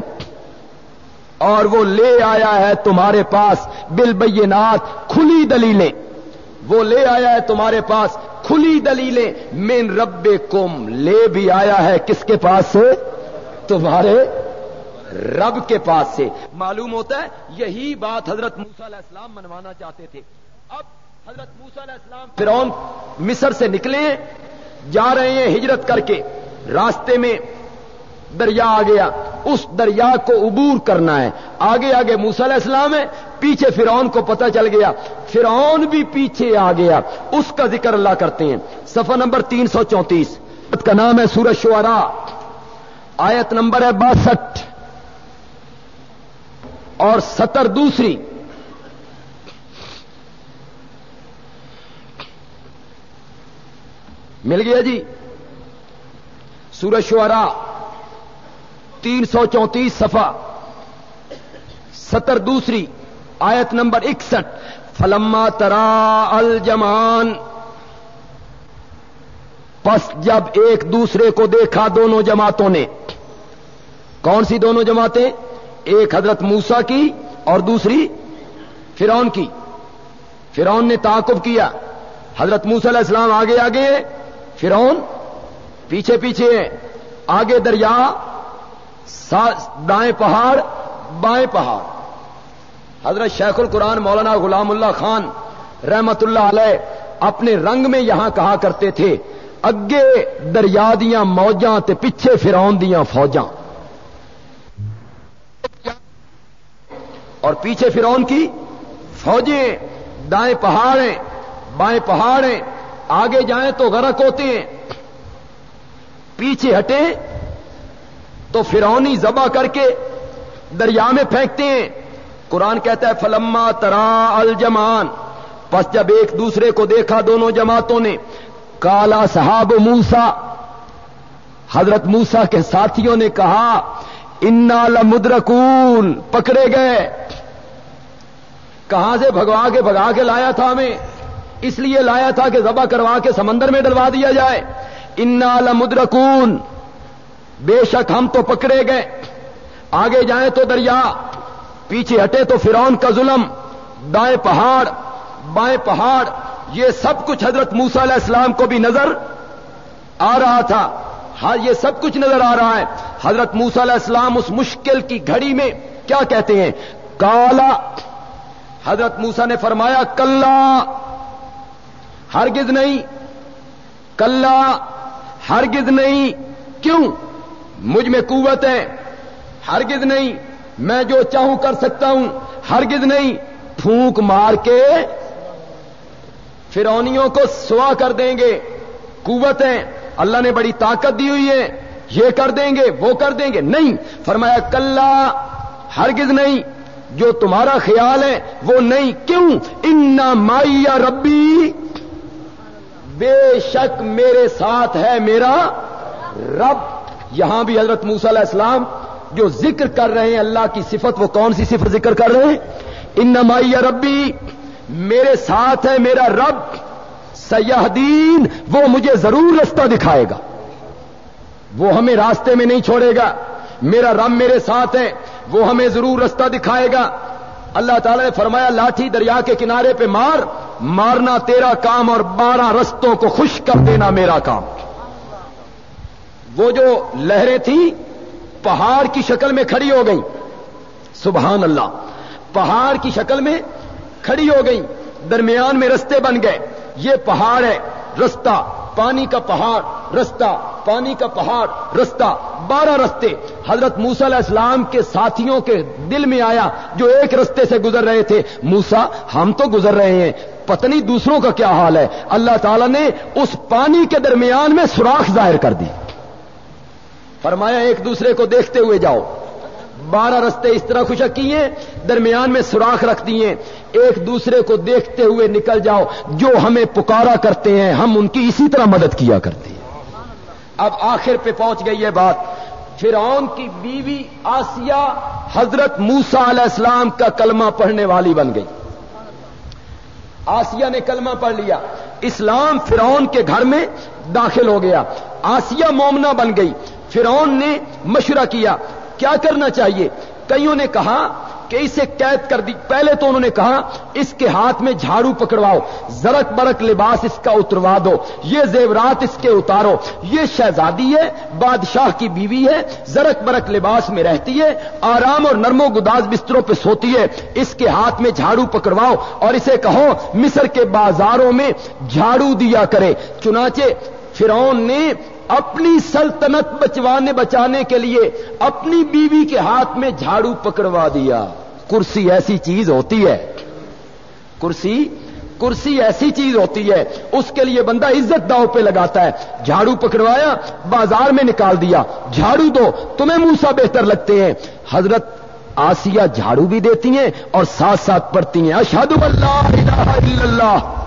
اور وہ لے آیا ہے تمہارے پاس بالبینات، کھلی دلیلیں۔ وہ لے آیا ہے تمہارے پاس کھلی دلیلیں۔ مین رب کم لے بھی آیا ہے کس کے پاس سے؟ تمہارے رب کے پاس سے۔ معلوم ہوتا ہے، یہی بات حضرت موسا علیہ السلام منوانا چاہتے تھے۔ اب حضرت موسا علیہ السلام فرعون مصر سے نکلے جا رہے ہیں ہجرت کر کے۔ راستے میں دریا آ گیا اس دریا کو عبور کرنا ہے۔ آگے آگے موسا علیہ السلام ہے، پیچھے فرعون کو پتہ چل گیا۔ فرعون بھی پیچھے آ گیا۔ اس کا ذکر اللہ کرتے ہیں۔ صفحہ نمبر تین سو چونتیس۔ کا نام ہے سورج شعرا آیت نمبر ہے باسٹھ۔ اور ستر دوسری۔ مل گیا جی؟ سورج شعرا تین سو چونتیس سفا ستر دوسری، آیت نمبر اکسٹھ۔ فلما ترا الجمان پس جب ایک دوسرے کو دیکھا دونوں جماعتوں نے۔ کون سی دونوں جماعتیں؟ ایک حضرت موسا کی اور دوسری فرون کی۔ فرون نے تعاقب کیا۔ حضرت موسا علیہ السلام آگے آگے فرون پیچھے پیچھے آگے دریا دائیں پہاڑ، بائیں پہاڑ۔ حضرت شیخ القرآن مولانا غلام اللہ خان رحمت اللہ علیہ اپنے رنگ میں یہاں کہا کرتے تھے، اگے دریا دیا موجاں تے پیچھے فراؤن دیا فوجاں۔ اور پیچھے فرعون کی فوجیں، دائیں پہاڑیں، بائیں پہاڑیں، آگے جائیں تو غرق ہوتے ہیں۔ پیچھے ہٹیں تو فرونی ذبح کر کے دریا میں پھینکتے ہیں۔ قرآن کہتا ہے، فلما ترا الجمان پس جب ایک دوسرے کو دیکھا دونوں جماعتوں نے کالا صحاب موسا حضرت موسا کے ساتھیوں نے کہا، انا لمدرکون پکڑے گئے۔ کہاں سے؟ بھگوا کے، بھگا کے لایا تھا ہمیں۔ اس لیے لایا تھا کہ ذبح کروا کے سمندر میں ڈلوا دیا جائے۔ انا لمدرکون بے شک ہم تو پکڑے گئے۔ آگے جائیں تو دریا، پیچھے ہٹے تو فرون کا ظلم۔ دائیں پہاڑ، بائیں پہاڑ، یہ سب کچھ حضرت موسا علیہ السلام کو بھی نظر آ رہا تھا۔ ہاں یہ سب کچھ نظر آ رہا ہے۔ حضرت موسا علیہ السلام اس مشکل کی گھڑی میں کیا کہتے ہیں؟ کالا۔ حضرت موسا نے فرمایا، کلّا۔ ہرگز نہیں۔ کلّا۔ ہرگز نہیں۔ کیوں؟ مجھ میں قوت ہے۔ ہرگز نہیں۔ میں جو چاہوں کر سکتا ہوں۔ ہرگز نہیں۔ پھونک مار کے فرونیوں کو سوا کر دیں گے۔ قوت ہے۔ اللہ نے بڑی طاقت دی ہوئی ہے۔ یہ کر دیں گے، وہ کر دیں گے۔ نہیں۔ فرمایا، کلّا، ہرگز نہیں۔ جو تمہارا خیال ہے، وہ نہیں۔ کیوں؟ ان مائی ربی۔ بے شک میرے ساتھ ہے میرا رب۔ یہاں بھی حضرت موسیٰ علیہ السلام جو ذکر کر رہے ہیں اللہ کی صفت، وہ کون سی صفت ذکر کر رہے ہیں؟ ان مائی ربی، میرے ساتھ ہے، میرا رب سیاح دین وہ مجھے ضرور رستہ دکھائے گا۔ وہ ہمیں راستے میں نہیں چھوڑے گا۔ میرا رب میرے ساتھ ہے، وہ ہمیں ضرور رستہ دکھائے گا۔ اللہ تعالی نے فرمایا، لاٹھی دریا کے کنارے پہ مار، مارنا تیرا کام اور بارہ رستوں کو خوش کر دینا میرا کام۔ وہ جو لہریں تھیں پہاڑ کی شکل میں کھڑی ہو گئی سبحان اللہ۔ پہاڑ کی شکل میں کھڑی ہو گئی درمیان میں رستے بن گئے۔ یہ پہاڑ ہے۔ رستہ۔ پانی کا پہاڑ۔ رستہ۔ پانی کا پہاڑ۔ رستہ۔ بارہ رستے۔ حضرت موسا علیہ السلام کے ساتھیوں کے دل میں آیا جو ایک رستے سے گزر رہے تھے۔ موسا ہم تو گزر رہے ہیں۔ پتنی دوسروں کا کیا حال ہے۔ اللہ تعالیٰ نے اس پانی کے درمیان میں سوراخ ظاہر کر دی۔ فرمایا ایک دوسرے کو دیکھتے ہوئے جاؤ۔ بارہ رستے اس طرح خوشک کیے درمیان میں سوراخ رکھ دیے ایک دوسرے کو دیکھتے ہوئے نکل جاؤ۔ جو ہمیں پکارا کرتے ہیں، ہم ان کی اسی طرح مدد کیا کرتے ہیں۔ اب آخر پہ پہنچ گئی یہ بات۔ فرعون کی بیوی آسیہ حضرت موسا علیہ السلام کا کلمہ پڑھنے والی بن گئی۔ آسیہ نے کلمہ پڑھ لیا۔ اسلام فرعون کے گھر میں داخل ہو گیا۔ آسیہ مومنا بن گئی۔ فرعون نے مشورہ کیا کیا کرنا چاہیے؟ کئیوں نے کہا کہ اسے قید کر دی۔ پہلے تو انہوں نے کہا، اس کے ہاتھ میں جھاڑو پکڑواؤ، زرک برک لباس اس کا اتروا دو، یہ زیورات اس کے اتارو۔ یہ شہزادی ہے، بادشاہ کی بیوی ہے، زرک برک لباس میں رہتی ہے، آرام اور نرم و گداز بستروں پہ سوتی ہے۔ اس کے ہاتھ میں جھاڑو پکڑواؤ اور اسے کہو، مصر کے بازاروں میں جھاڑو دیا کرے۔ چنانچہ فرعون نے اپنی سلطنت بچوانے بچانے کے لیے اپنی بیوی کے ہاتھ میں جھاڑو پکڑوا دیا۔ کرسی ایسی چیز ہوتی ہے۔ کرسی کرسی ایسی چیز ہوتی ہے۔ اس کے لیے بندہ عزت داؤ پہ لگاتا ہے۔ جھاڑو پکڑوایا، بازار میں نکال دیا۔ جھاڑو دو، تمہیں موسا بہتر لگتے ہیں۔ حضرت آسیہ جھاڑو بھی دیتی ہیں اور ساتھ ساتھ پڑھتی ہیں۔ اشہد اللہ الہ الا اللہ۔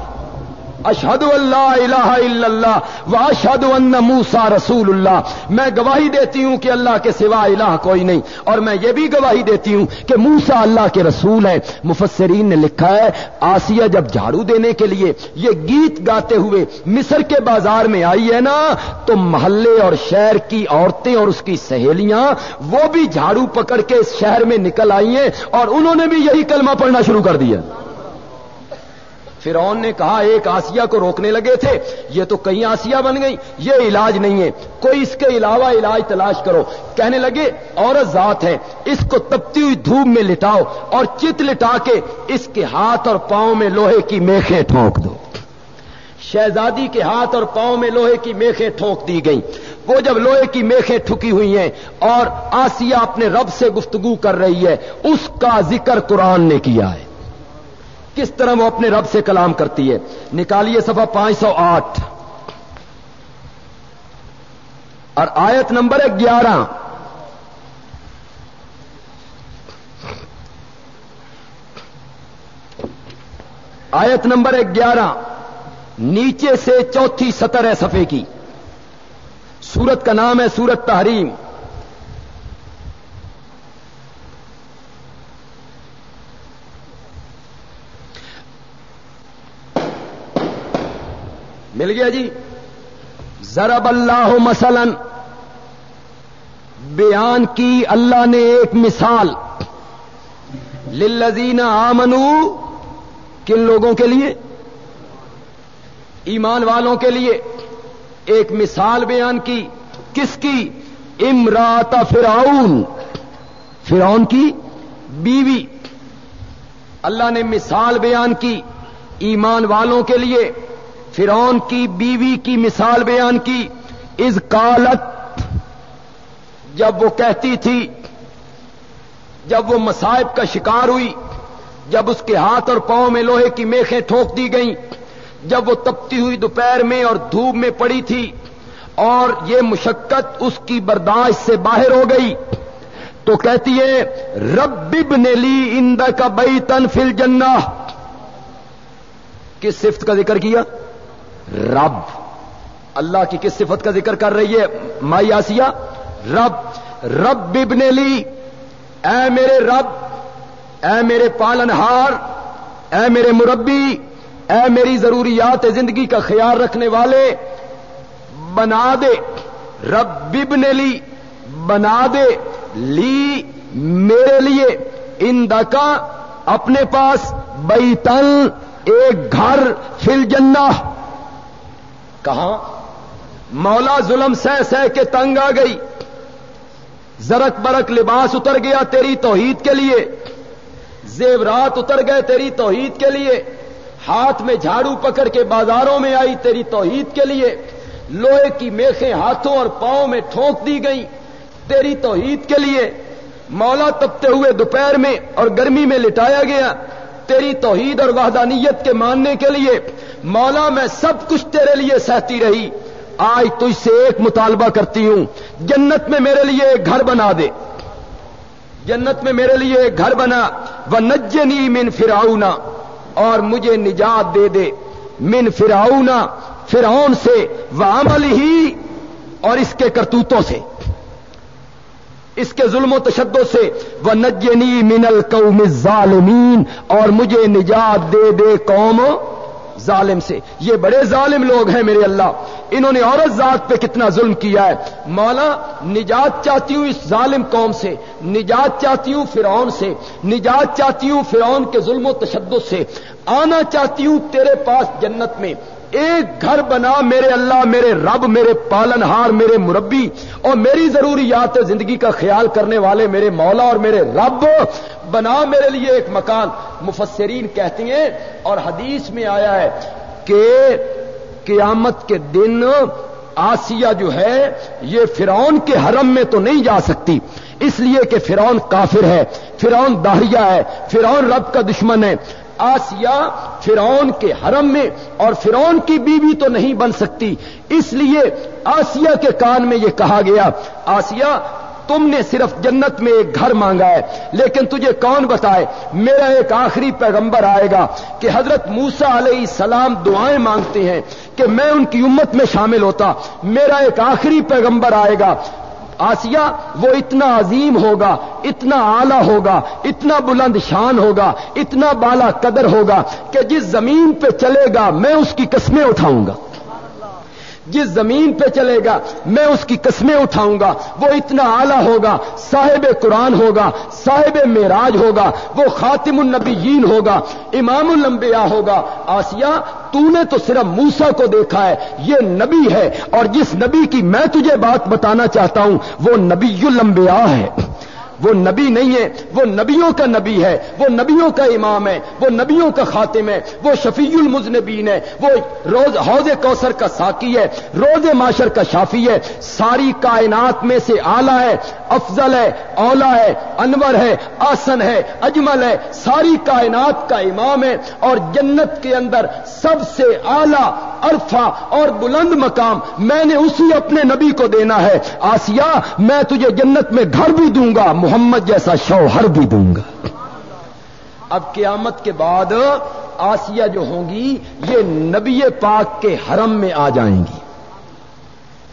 اشہد اللہ الہ الا اللہ و اشہد ان موسا رسول اللہ۔ میں گواہی دیتی ہوں کہ اللہ کے سوا الہ کوئی نہیں، اور میں یہ بھی گواہی دیتی ہوں کہ موسا اللہ کے رسول ہے مفسرین نے لکھا ہے، آسیہ جب جھاڑو دینے کے لیے یہ گیت گاتے ہوئے مصر کے بازار میں آئی ہے نا، تو محلے اور شہر کی عورتیں اور اس کی سہیلیاں وہ بھی جھاڑو پکڑ کے اس شہر میں نکل آئی ہیں، اور انہوں نے بھی یہی کلمہ پڑھنا شروع کر دیا۔ فرعون نے کہا ایک آسیہ کو روکنے لگے تھے۔ یہ تو کئی آسیہ بن گئی یہ علاج نہیں ہے۔ کوئی اس کے علاوہ علاج تلاش کرو۔ کہنے لگے، عورت ذات ہے۔ اس کو تپتی ہوئی دھوپ میں لٹاؤ اور چت لٹا کے اس کے ہاتھ اور پاؤں میں لوہے کی میخیں ٹھونک دو۔ شہزادی کے ہاتھ اور پاؤں میں لوہے کی میخیں ٹھونک دی گئی وہ جب لوہے کی میخیں ٹھکی ہوئی ہیں اور آسیہ اپنے رب سے گفتگو کر رہی ہے، اس کا ذکر قرآن نے کیا ہے۔ کس طرح وہ اپنے رب سے کلام کرتی ہے؟ نکالیے صفحہ پانچ سو آٹھ۔ اور آیت نمبر ہے گیارہ۔ آیت نمبر گیارہ۔ نیچے سے چوتھی سطر ہے صفحے کی۔ سورت کا نام ہے سورت تحریم۔ مل گیا جی۔ ضرب اللہ مثلا۔ بیان کی اللہ نے ایک مثال۔ للذین آمنو کن لوگوں کے لیے؟ ایمان والوں کے لیے۔ ایک مثال بیان کی۔ کس کی؟ امرات فرعون۔ فرعون کی بیوی۔ اللہ نے مثال بیان کی۔ ایمان والوں کے لیے۔ فرعون کی بیوی کی مثال بیان کی از کالت جب وہ کہتی تھی، جب وہ مسائب کا شکار ہوئی، جب اس کے ہاتھ اور پاؤں میں لوہے کی میخیں ٹھوک دی گئیں، جب وہ تپتی ہوئی دوپہر میں اور دھوپ میں پڑی تھی، اور یہ مشقت اس کی برداشت سے باہر ہو گئی۔ تو کہتی ہے، رب نے لی اند کا بئی تن فل جنا کس صفت کا ذکر کیا؟ رب اللہ کی کس صفت کا ذکر کر رہی ہے؟ مائی آسیا رب رب ابن لی۔ اے میرے رب، اے میرے پالن ہار اے میرے مربی، اے میری ضروریات زندگی کا خیال رکھنے والے، بنا دے۔ رب ابن لی، بنا دے۔ لی میرے لیے ان کا اپنے پاس بیتن، ایک گھر فل جنا کہاں؟ مولا ظلم سہ سہ کے تنگ آ گئی۔ زرک برک لباس اتر گیا تیری توحید کے لیے۔ زیورات اتر گئے تیری توحید کے لیے۔ ہاتھ میں جھاڑو پکڑ کے بازاروں میں آئی تیری توحید کے لیے۔ لوہے کی میخیں ہاتھوں اور پاؤں میں ٹھونک دی گئی تیری توحید کے لیے۔ مولا تپتے ہوئے دوپہر میں اور گرمی میں لٹایا گیا۔ تیری توحید اور وحدانیت کے ماننے کے لیے مولا میں سب کچھ تیرے لیے سہتی رہی۔ آج تجھ سے ایک مطالبہ کرتی ہوں۔ جنت میں میرے لیے ایک گھر بنا دے۔ جنت میں میرے لیے ایک گھر بنا۔ وہ نجنی من فراؤنا اور مجھے نجات دے دے۔ من فراؤنا فرعون سے وہ عمل ہی اور اس کے کرتوتوں سے۔ اس کے ظلم و تشدد سے وہ نجنی من القوم الظالمین اور مجھے نجات دے دے قوم ظالم سے۔ یہ بڑے ظالم لوگ ہیں میرے اللہ۔ انہوں نے عورت ذات پہ کتنا ظلم کیا ہے۔ مولا، نجات چاہتی ہوں اس ظالم قوم سے۔ نجات چاہتی ہوں فرعون سے۔ نجات چاہتی ہوں فرعون کے ظلم و تشدد سے۔ آنا چاہتی ہوں تیرے پاس جنت میں۔ ایک گھر بنا، میرے اللہ، میرے رب، میرے پالن ہار میرے مربی، اور میری ضروریات زندگی کا خیال کرنے والے میرے مولا اور میرے رب بنا میرے لیے ایک مکان۔ مفسرین کہتی ہیں، اور حدیث میں آیا ہے کہ قیامت کے دن آسیہ جو ہے، یہ فرعون کے حرم میں تو نہیں جا سکتی۔ اس لیے کہ فرعون کافر ہے، فرعون داہیا ہے، فرعون رب کا دشمن ہے۔ آسیہ فرعون کے حرم میں اور فرعون کی بیوی تو نہیں بن سکتی۔ اس لیے آسیہ کے کان میں یہ کہا گیا، آسیہ، تم نے صرف جنت میں ایک گھر مانگا ہے، لیکن تجھے کون بتائے؟ میرا ایک آخری پیغمبر آئے گا کہ حضرت موسا علیہ السلام دعائیں مانگتے ہیں کہ میں ان کی امت میں شامل ہوتا۔ میرا ایک آخری پیغمبر آئے گا۔ آسیہ، وہ اتنا عظیم ہوگا، اتنا اعلی ہوگا، اتنا بلند شان ہوگا، اتنا بالا قدر ہوگا کہ جس زمین پہ چلے گا، میں اس کی قسمیں اٹھاؤں گا۔ جس زمین پہ چلے گا، میں اس کی قسمیں اٹھاؤں گا۔ وہ اتنا اعلیٰ ہوگا، صاحب قرآن ہوگا، صاحب معراج ہوگا، وہ خاتم النبیین ہوگا، امام الانبیاء ہوگا۔ آسیہ، تو نے تو صرف موسا کو دیکھا ہے، یہ نبی ہے۔ اور جس نبی کی میں تجھے بات بتانا چاہتا ہوں، وہ نبی الانبیاء ہے۔ وہ نبی نہیں ہے، وہ نبیوں کا نبی ہے، وہ نبیوں کا امام ہے، وہ نبیوں کا خاتم ہے، وہ شفیع المزنبین ہے، وہ روز حوض کوثر کا ساکی ہے، روز معاشر کا شافی ہے، ساری کائنات میں سے آلہ ہے، افضل ہے اولا ہے، انور ہے، آسن ہے، اجمل ہے، ساری کائنات کا امام ہے اور جنت کے اندر سب سے اعلی، عرفہ اور بلند مقام میں نے اسی اپنے نبی کو دینا ہے۔ آسیہ، میں تجھے جنت میں گھر بھی دوں گا محمد جیسا شوہر بھی دوں گا۔ اب قیامت کے بعد آسیہ جو ہوں گی، یہ نبی پاک کے حرم میں آ جائیں گی۔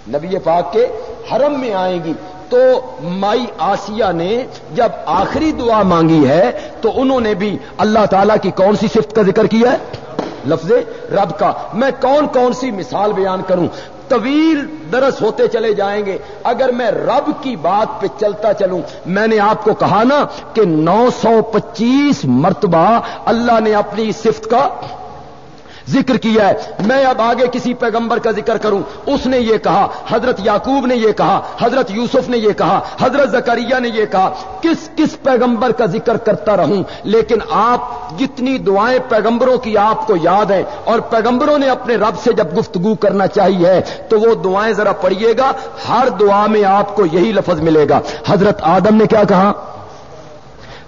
نبی پاک کے حرم میں آئیں گی۔ تو مائی آسیہ نے جب آخری دعا مانگی ہے، تو انہوں نے بھی اللہ تعالی کی کون سی صفت کا ذکر کیا ہے؟ لفظ رب کا۔ میں کون کون سی مثال بیان کروں؟ طویل درس ہوتے چلے جائیں گے۔ اگر میں رب کی بات پہ چلتا چلوں، میں نے آپ کو کہا نا کہ نو سو پچیس مرتبہ اللہ نے اپنی صفت کا ذکر کیا ہے۔ میں اب آگے کسی پیغمبر کا ذکر کروں۔ اس نے یہ کہا، حضرت یعقوب نے یہ کہا، حضرت یوسف نے یہ کہا، حضرت زکریہ نے یہ کہا۔ کس کس پیغمبر کا ذکر کرتا رہوں؟ لیکن آپ، جتنی دعائیں پیغمبروں کی آپ کو یاد ہیں، اور پیغمبروں نے اپنے رب سے جب گفتگو کرنا چاہیے تو وہ دعائیں ذرا پڑھیے گا، ہر دعا میں آپ کو یہی لفظ ملے گا۔ حضرت آدم نے کیا کہا؟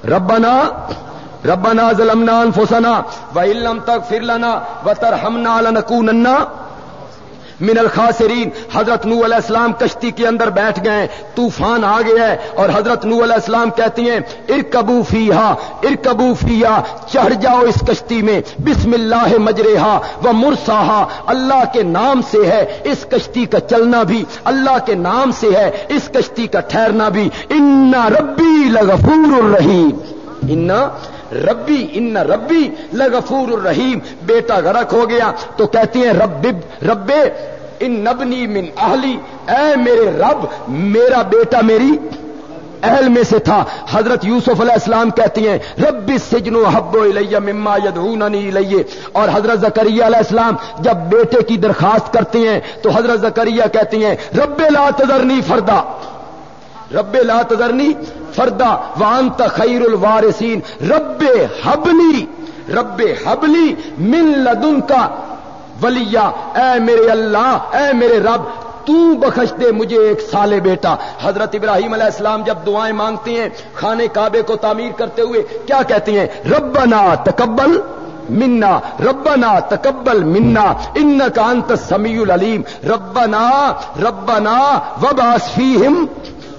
ربنا ربنا ظلمنا انفسنا وان تغفر لنا وترحمنا لنكونن من الخاسرین حضرت نو علیہ السلام کشتی کے اندر بیٹھ گئے، طوفان آ گیا ہے اور حضرت نو علیہ السلام کہتی ہیں، ارکبو فیہا ارکبو فیہا، چڑھ جاؤ اس کشتی میں، بسم اللہ مجرہا و مرساہا، اللہ کے نام سے ہے اس کشتی کا چلنا بھی، اللہ کے نام سے ہے اس کشتی کا ٹھہرنا بھی ان ربی لغفور الرحیم ان ربی، ان ربی لغفور الرحیم۔ بیٹا غرق ہو گیا تو کہتی ہیں رب رب ان نبنی من اہلی۔ اے میرے رب، میرا بیٹا میری اہل میں سے تھا۔ حضرت یوسف علیہ السلام کہتی ہیں رب سجنو حب الیہ مما یدعوننی الیہ اور حضرت زکریہ علیہ السلام جب بیٹے کی درخواست کرتے ہیں تو حضرت زکریہ کہتی ہیں، رب لا تذرنی فردا۔ رب لا تذرنی فردا وانت خیر الوارثین. رب حبلی رب حبلی من لدن کا ولیا اے میرے اللہ، اے میرے رب، تو بخش دے مجھے ایک سالے بیٹا. حضرت ابراہیم علیہ السلام جب دعائیں مانگتے ہیں خانے کعبے کو تعمیر کرتے ہوئے کیا کہتے ہیں؟ ربنا تکبل منا، ربنا تکبل منا ان کا انت سمیع العلیم. ربنا ربنا وباس فیہم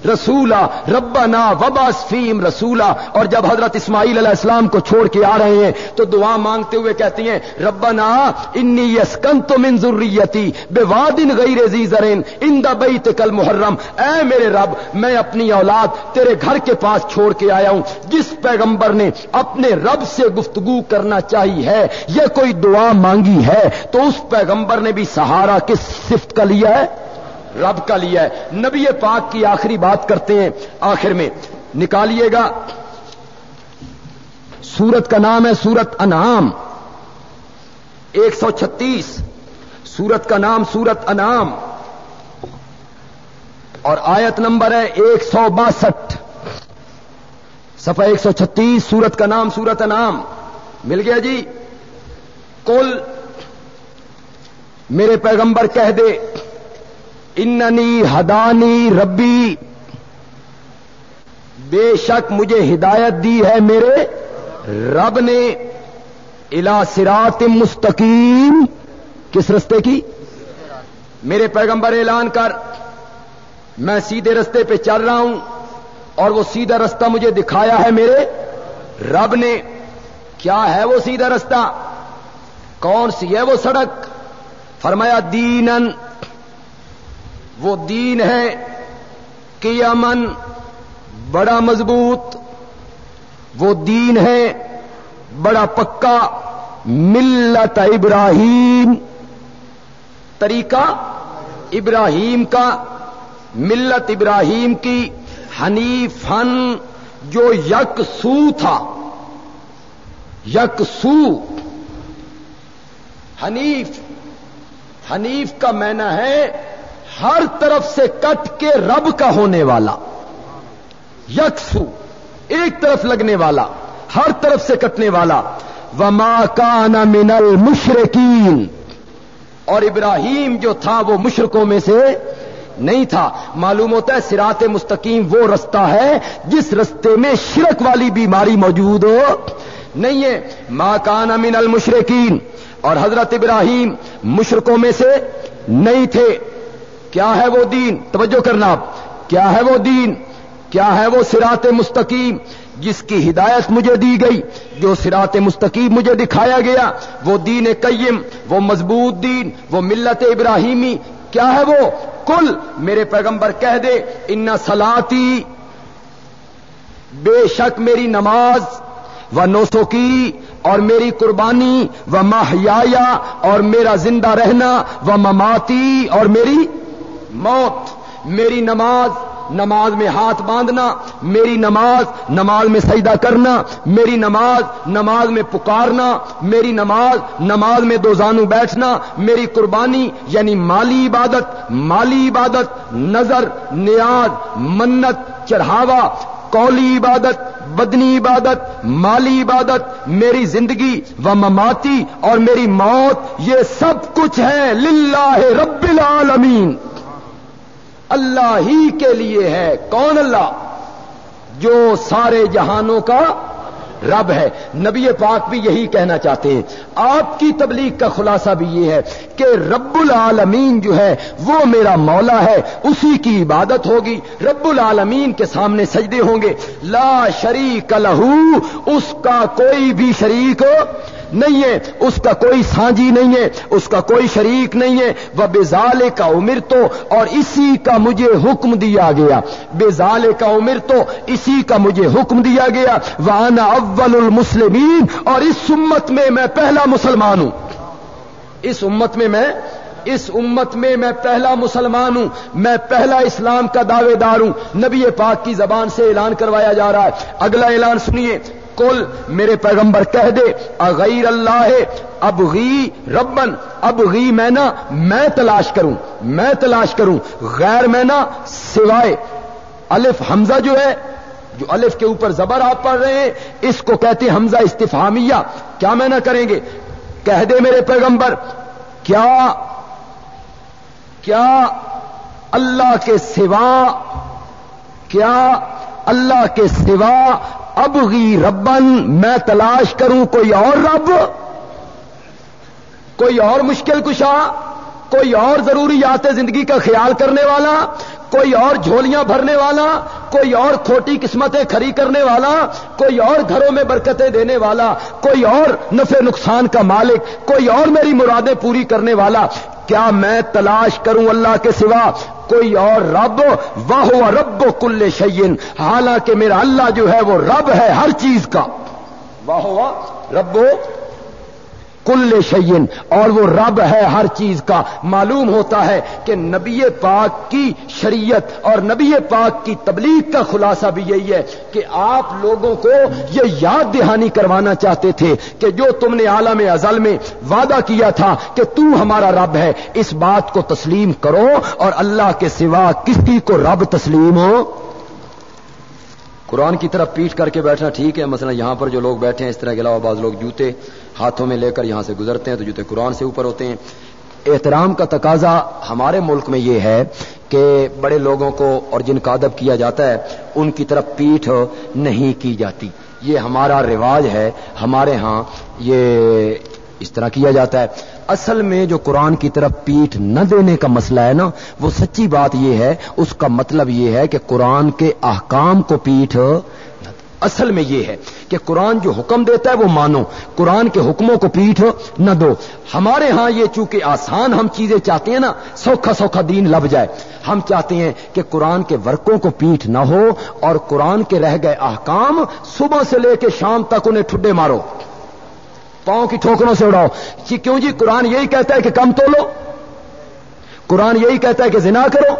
رسولا، ربنا وباس فیم رسولا۔ اور جب حضرت اسماعیل علیہ السلام کو چھوڑ کے آ رہے ہیں، تو دعا مانگتے ہوئے کہتی ہیں، ربنا انی یسکن تو من ذریتی بے وادن غیر زرین ان دا بیت کل محرم اے میرے رب، میں اپنی اولاد تیرے گھر کے پاس چھوڑ کے آیا ہوں۔ جس پیغمبر نے اپنے رب سے گفتگو کرنا چاہی ہے، یہ کوئی دعا مانگی ہے، تو اس پیغمبر نے بھی سہارا کس صفت کا لیا ہے؟ رب کا لیا ہے۔ نبی پاک کی آخری بات کرتے ہیں۔ آخر میں نکالیے گا۔ سورت کا نام ہے سورت انعام۔ ایک سو چھتیس۔ سورت کا نام سورت انعام۔ اور آیت نمبر ہے ایک سو باسٹھ۔ سفا ایک سو چھتیس، سورت کا نام سورت انعام۔ مل گیا جی؟ کل میرے پیغمبر کہہ دے۔ اننی ہدانی ربی۔ بے شک مجھے ہدایت دی ہے میرے رب نے۔ الا سرات مستقیم۔ کس رستے کی؟ میرے پیغمبر اعلان کر۔ میں سیدھے رستے پہ چل رہا ہوں۔ اور وہ سیدھا رستہ مجھے دکھایا ہے میرے رب نے۔ کیا ہے وہ سیدھا رستہ؟ کون سی ہے وہ سڑک؟ فرمایا دینن وہ دین ہے کہ امن بڑا مضبوط، وہ دین ہے بڑا پکا ملت ابراہیم۔ طریقہ ابراہیم کا، ملت ابراہیم کی حنیفن جو یک سو تھا۔ یک سو حنیف حنیف کا مینا ہے ہر طرف سے کٹ کے رب کا ہونے والا۔ یکسو، ایک طرف لگنے والا، ہر طرف سے کٹنے والا۔ وما کان من المشرقین اور ابراہیم جو تھا وہ مشرقوں میں سے نہیں تھا۔ معلوم ہوتا ہے سرات مستقیم وہ رستہ ہے جس رستے میں شرک والی بیماری موجود ہو۔ نہیں ہے۔ ماں کان من المشرقین اور حضرت ابراہیم مشرقوں میں سے نہیں تھے۔ کیا ہے وہ دین؟ توجہ کرنا کیا ہے وہ دین؟ کیا ہے وہ سرات مستقیم؟ جس کی ہدایت مجھے دی گئی، جو سرات مستقیم مجھے دکھایا گیا، وہ دین قیم، وہ مضبوط دین، وہ ملت ابراہیمی۔ کیا ہے وہ؟ کل میرے پیغمبر کہہ دے، ان سلاتی بے شک میری نماز و نوسو کی اور میری قربانی و ماہیا اور میرا زندہ رہنا و مماتی اور میری موت، میری نماز نماز میں ہاتھ باندھنا، میری نماز نماز میں سجدہ کرنا، میری نماز نماز میں پکارنا، میری نماز نماز میں دو زانو بیٹھنا، میری قربانی یعنی مالی عبادت مالی عبادت، نظر، نیاز، منت، چڑھاوا، قولی عبادت، بدنی عبادت، مالی عبادت، میری زندگی و مماتی اور میری موت، یہ سب کچھ ہے للہ رب العالمین۔ اللہ ہی کے لیے ہے۔ کون اللہ؟ جو سارے جہانوں کا رب ہے۔ نبی پاک بھی یہی کہنا چاہتے ہیں۔ آپ کی تبلیغ کا خلاصہ بھی یہ ہے کہ رب العالمین جو ہے وہ میرا مولا ہے۔ اسی کی عبادت ہوگی۔ رب العالمین کے سامنے سجدے ہوں گے۔ لا شریک لہو، اس کا کوئی بھی شریک نہیں ہے، اس کا کوئی سانجی نہیں ہے، اس کا کوئی شریک نہیں ہے۔ وہ بےزالے کا عمر تو اور اسی کا مجھے حکم دیا گیا۔ بےزالے کا عمر تو اسی کا مجھے حکم دیا گیا۔ وانا اول المسلمین اور اس امت میں میں پہلا مسلمان ہوں۔ اس امت میں میں، اس امت میں میں پہلا مسلمان ہوں۔ میں پہلا اسلام کا دعوے دار ہوں۔ نبی پاک کی زبان سے اعلان کروایا جا رہا ہے۔ اگلا اعلان سنیے۔ کل میرے پیغمبر کہہ دے، اغیر اللہ اب غی ربن اب غی میں نا میں تلاش کروں، میں تلاش کروں، غیر میں نا سوائے الف حمزہ جو ہے، جو الف کے اوپر زبر آپ پڑھ رہے ہیں، اس کو کہتے ہیں حمزہ استفامیہ کیا میں نہ کریں گے؟ کہہ دے میرے پیغمبر، کیا کیا اللہ کے سوا، کیا اللہ کے سوا اب ربن، میں تلاش کروں کوئی اور رب؟ کوئی اور مشکل کشا؟ کوئی اور ضروریات زندگی کا خیال کرنے والا؟ کوئی اور جھولیاں بھرنے والا؟ کوئی اور کھوٹی قسمتیں کھری کرنے والا؟ کوئی اور گھروں میں برکتیں دینے والا؟ کوئی اور نفع نقصان کا مالک؟ کوئی اور میری مرادیں پوری کرنے والا؟ کیا میں تلاش کروں اللہ کے سوا؟ کوئی اور رب؟ واہ رب و کل شعین حالانکہ میرا اللہ جو ہے وہ رب ہے ہر چیز کا۔ واہ رب کل شعین اور وہ رب ہے ہر چیز کا۔ معلوم ہوتا ہے کہ نبی پاک کی شریعت اور نبی پاک کی تبلیغ کا خلاصہ بھی یہی ہے کہ آپ لوگوں کو یہ یاد دہانی کروانا چاہتے تھے کہ جو تم نے عالم ازل میں وعدہ کیا تھا کہ تو ہمارا رب ہے، اس بات کو تسلیم کرو اور اللہ کے سوا کسی کو رب تسلیم ہو۔ قرآن کی طرف پیٹ کر کے بیٹھنا ٹھیک ہے۔ مثلا یہاں پر جو لوگ بیٹھے ہیں، اس طرح کے علاوہ بعض لوگ جوتے ہاتھوں میں لے کر یہاں سے گزرتے ہیں تو جوتے قرآن سے اوپر ہوتے ہیں۔ احترام کا تقاضا ہمارے ملک میں یہ ہے کہ بڑے لوگوں کو اور جن کا ادب کیا جاتا ہے، ان کی طرف پیٹھ نہیں کی جاتی۔ یہ ہمارا رواج ہے، ہمارے ہاں یہ اس طرح کیا جاتا ہے۔ اصل میں جو قرآن کی طرف پیٹھ نہ دینے کا مسئلہ ہے نا، وہ سچی بات یہ ہے، اس کا مطلب یہ ہے کہ قرآن کے احکام کو پیٹھ اصل میں یہ ہے کہ قرآن جو حکم دیتا ہے وہ مانو، قرآن کے حکموں کو پیٹھ نہ دو۔ ہمارے ہاں یہ چونکہ آسان ہم چیزیں چاہتے ہیں نا، سوکھا سوکھا دین لب جائے۔ ہم چاہتے ہیں کہ قرآن کے ورکوں کو پیٹھ نہ ہو اور قرآن کے رہ گئے احکام صبح سے لے کے شام تک انہیں ٹھڈے مارو۔ پاؤں کی ٹھوکروں سے اڑاؤ۔ کیوں جی؟ قرآن یہی کہتا ہے کہ کم تو لو قرآن یہی کہتا ہے کہ زنا کرو۔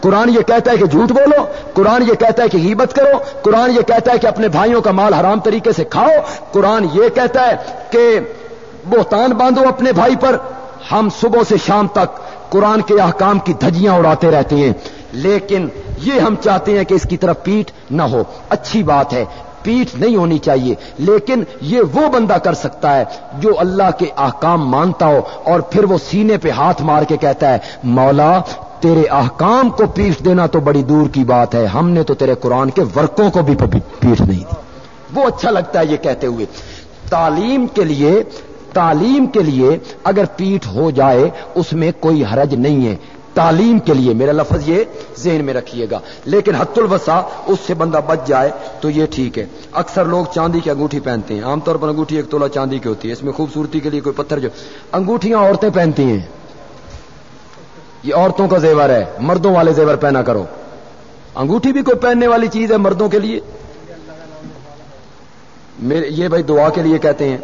قرآن یہ کہتا ہے کہ جھوٹ بولو۔ قرآن یہ کہتا ہے کہ غیبت کرو۔ قرآن یہ کہتا ہے کہ اپنے بھائیوں کا مال حرام طریقے سے کھاؤ۔ قرآن یہ کہتا ہے کہ بہتان باندھو اپنے بھائی پر۔ ہم صبح سے شام تک قرآن کے احکام کی دھجیاں اڑاتے رہتے ہیں۔ لیکن یہ ہم چاہتے ہیں کہ اس کی طرف پیٹ نہ ہو۔ اچھی بات ہے۔ پیٹ نہیں ہونی چاہیے، لیکن یہ وہ بندہ کر سکتا ہے جو اللہ کے احکام مانتا ہو اور پھر وہ سینے پہ ہاتھ مار کے کہتا ہے، مولا، تیرے احکام کو پیٹ دینا تو بڑی دور کی بات ہے، ہم نے تو تیرے قرآن کے ورکوں کو بھی پیٹ نہیں دی۔ وہ اچھا لگتا ہے یہ کہتے ہوئے۔ تعلیم کے لیے، تعلیم کے لیے اگر پیٹ ہو جائے، اس میں کوئی حرج نہیں ہے۔ تعلیم کے لیے میرا لفظ یہ ذہن میں رکھیے گا۔ لیکن حت الوسا اس سے بندہ بچ جائے تو یہ ٹھیک ہے۔ اکثر لوگ چاندی کی انگوٹھی پہنتے ہیں۔ عام طور پر انگوٹھی ایک تولا چاندی کی ہوتی ہے۔ اس میں خوبصورتی کے لیے کوئی پتھر جو انگوٹھیاں عورتیں پہنتی ہیں۔ یہ عورتوں کا زیور ہے۔ مردوں والے زیور پہنا کرو۔ انگوٹھی بھی کوئی پہننے والی چیز ہے مردوں کے لیے؟ یہ بھائی دعا کے لیے کہتے ہیں۔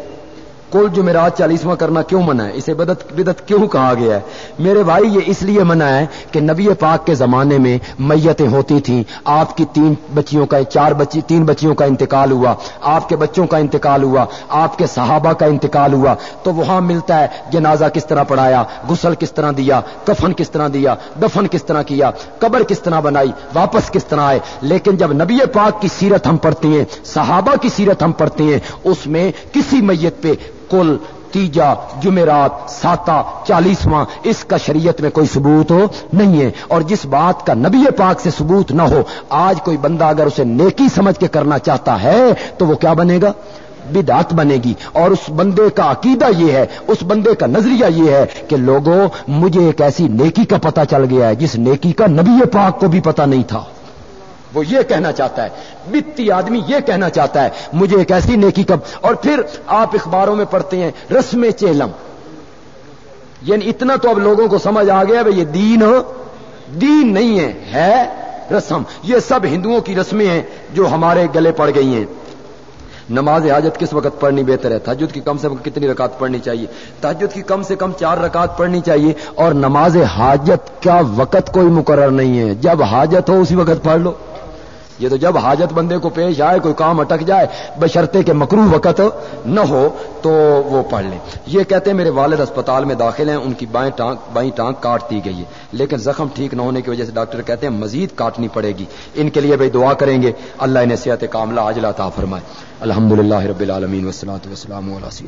کل جمعرات چالیسواں کرنا کیوں منع ہے؟ اسے بدت بدت کیوں کہا گیا ہے؟ میرے بھائی، یہ اس لیے منع ہے کہ نبی پاک کے زمانے میں میتیں ہوتی تھیں۔ آپ کی تین بچیوں کا چار بچی تین بچیوں کا انتقال ہوا۔ آپ کے بچوں کا انتقال ہوا۔ آپ کے صحابہ کا انتقال ہوا۔ تو وہاں ملتا ہے جنازہ کس طرح پڑھایا، غسل کس طرح دیا، کفن کس طرح دیا، دفن کس طرح کیا، قبر کس طرح بنائی، واپس کس طرح آئے۔ لیکن جب نبی پاک کی سیرت ہم پڑھتے ہیں، صحابہ کی سیرت ہم پڑھتے ہیں، اس میں کسی میت پہ کل تیجا جمعرات ساتا چالیسواں، اس کا شریعت میں کوئی ثبوت ہو نہیں ہے اور جس بات کا نبی پاک سے ثبوت نہ ہو، آج کوئی بندہ اگر اسے نیکی سمجھ کے کرنا چاہتا ہے، تو وہ کیا بنے گا؟ بدعت بنے گی۔ اور اس بندے کا عقیدہ یہ ہے، اس بندے کا نظریہ یہ ہے کہ لوگوں، مجھے ایک ایسی نیکی کا پتہ چل گیا ہے جس نیکی کا نبی پاک کو بھی پتہ نہیں تھا۔ وہ یہ کہنا چاہتا ہے بتی آدمی یہ کہنا چاہتا ہے، مجھے ایک ایسی نیکی کب اور پھر آپ اخباروں میں پڑھتے ہیں، رسم چیلم۔ یعنی اتنا تو اب لوگوں کو سمجھ آ گیا بھائی یہ دین دین نہیں ہے ہے رسم۔ یہ سب ہندوؤں کی رسمیں ہیں جو ہمارے گلے پڑ گئی ہیں۔ نماز حاجت کس وقت پڑھنی بہتر ہے؟ تحجد کی کم سے کم کتنی رکعت پڑھنی چاہیے؟ تحجد کی کم سے کم چار رکعت پڑھنی چاہیے۔ اور نماز حاجت کا وقت کوئی مقرر نہیں ہے۔ جب حاجت ہو اسی وقت پڑھ لو۔ یہ تو جب حاجت بندے کو پیش آئے، کوئی کام اٹک جائے بشرتے کے مکرو وقت نہ ہو، تو وہ پڑھ لیں۔ یہ کہتے ہیں میرے والد اسپتال میں داخل ہیں، ان کی بائیں ٹانک بائیں ٹانک کاٹ دی گئی ہے۔ لیکن زخم ٹھیک نہ ہونے کی وجہ سے ڈاکٹر کہتے ہیں مزید کاٹنی پڑے گی۔ ان کے لیے بھائی دعا کریں گے۔ اللہ انہیں صحت کاملہ آج عطا فرمائے۔ الحمد للہ رب العالمین وسلات وسلام علیہ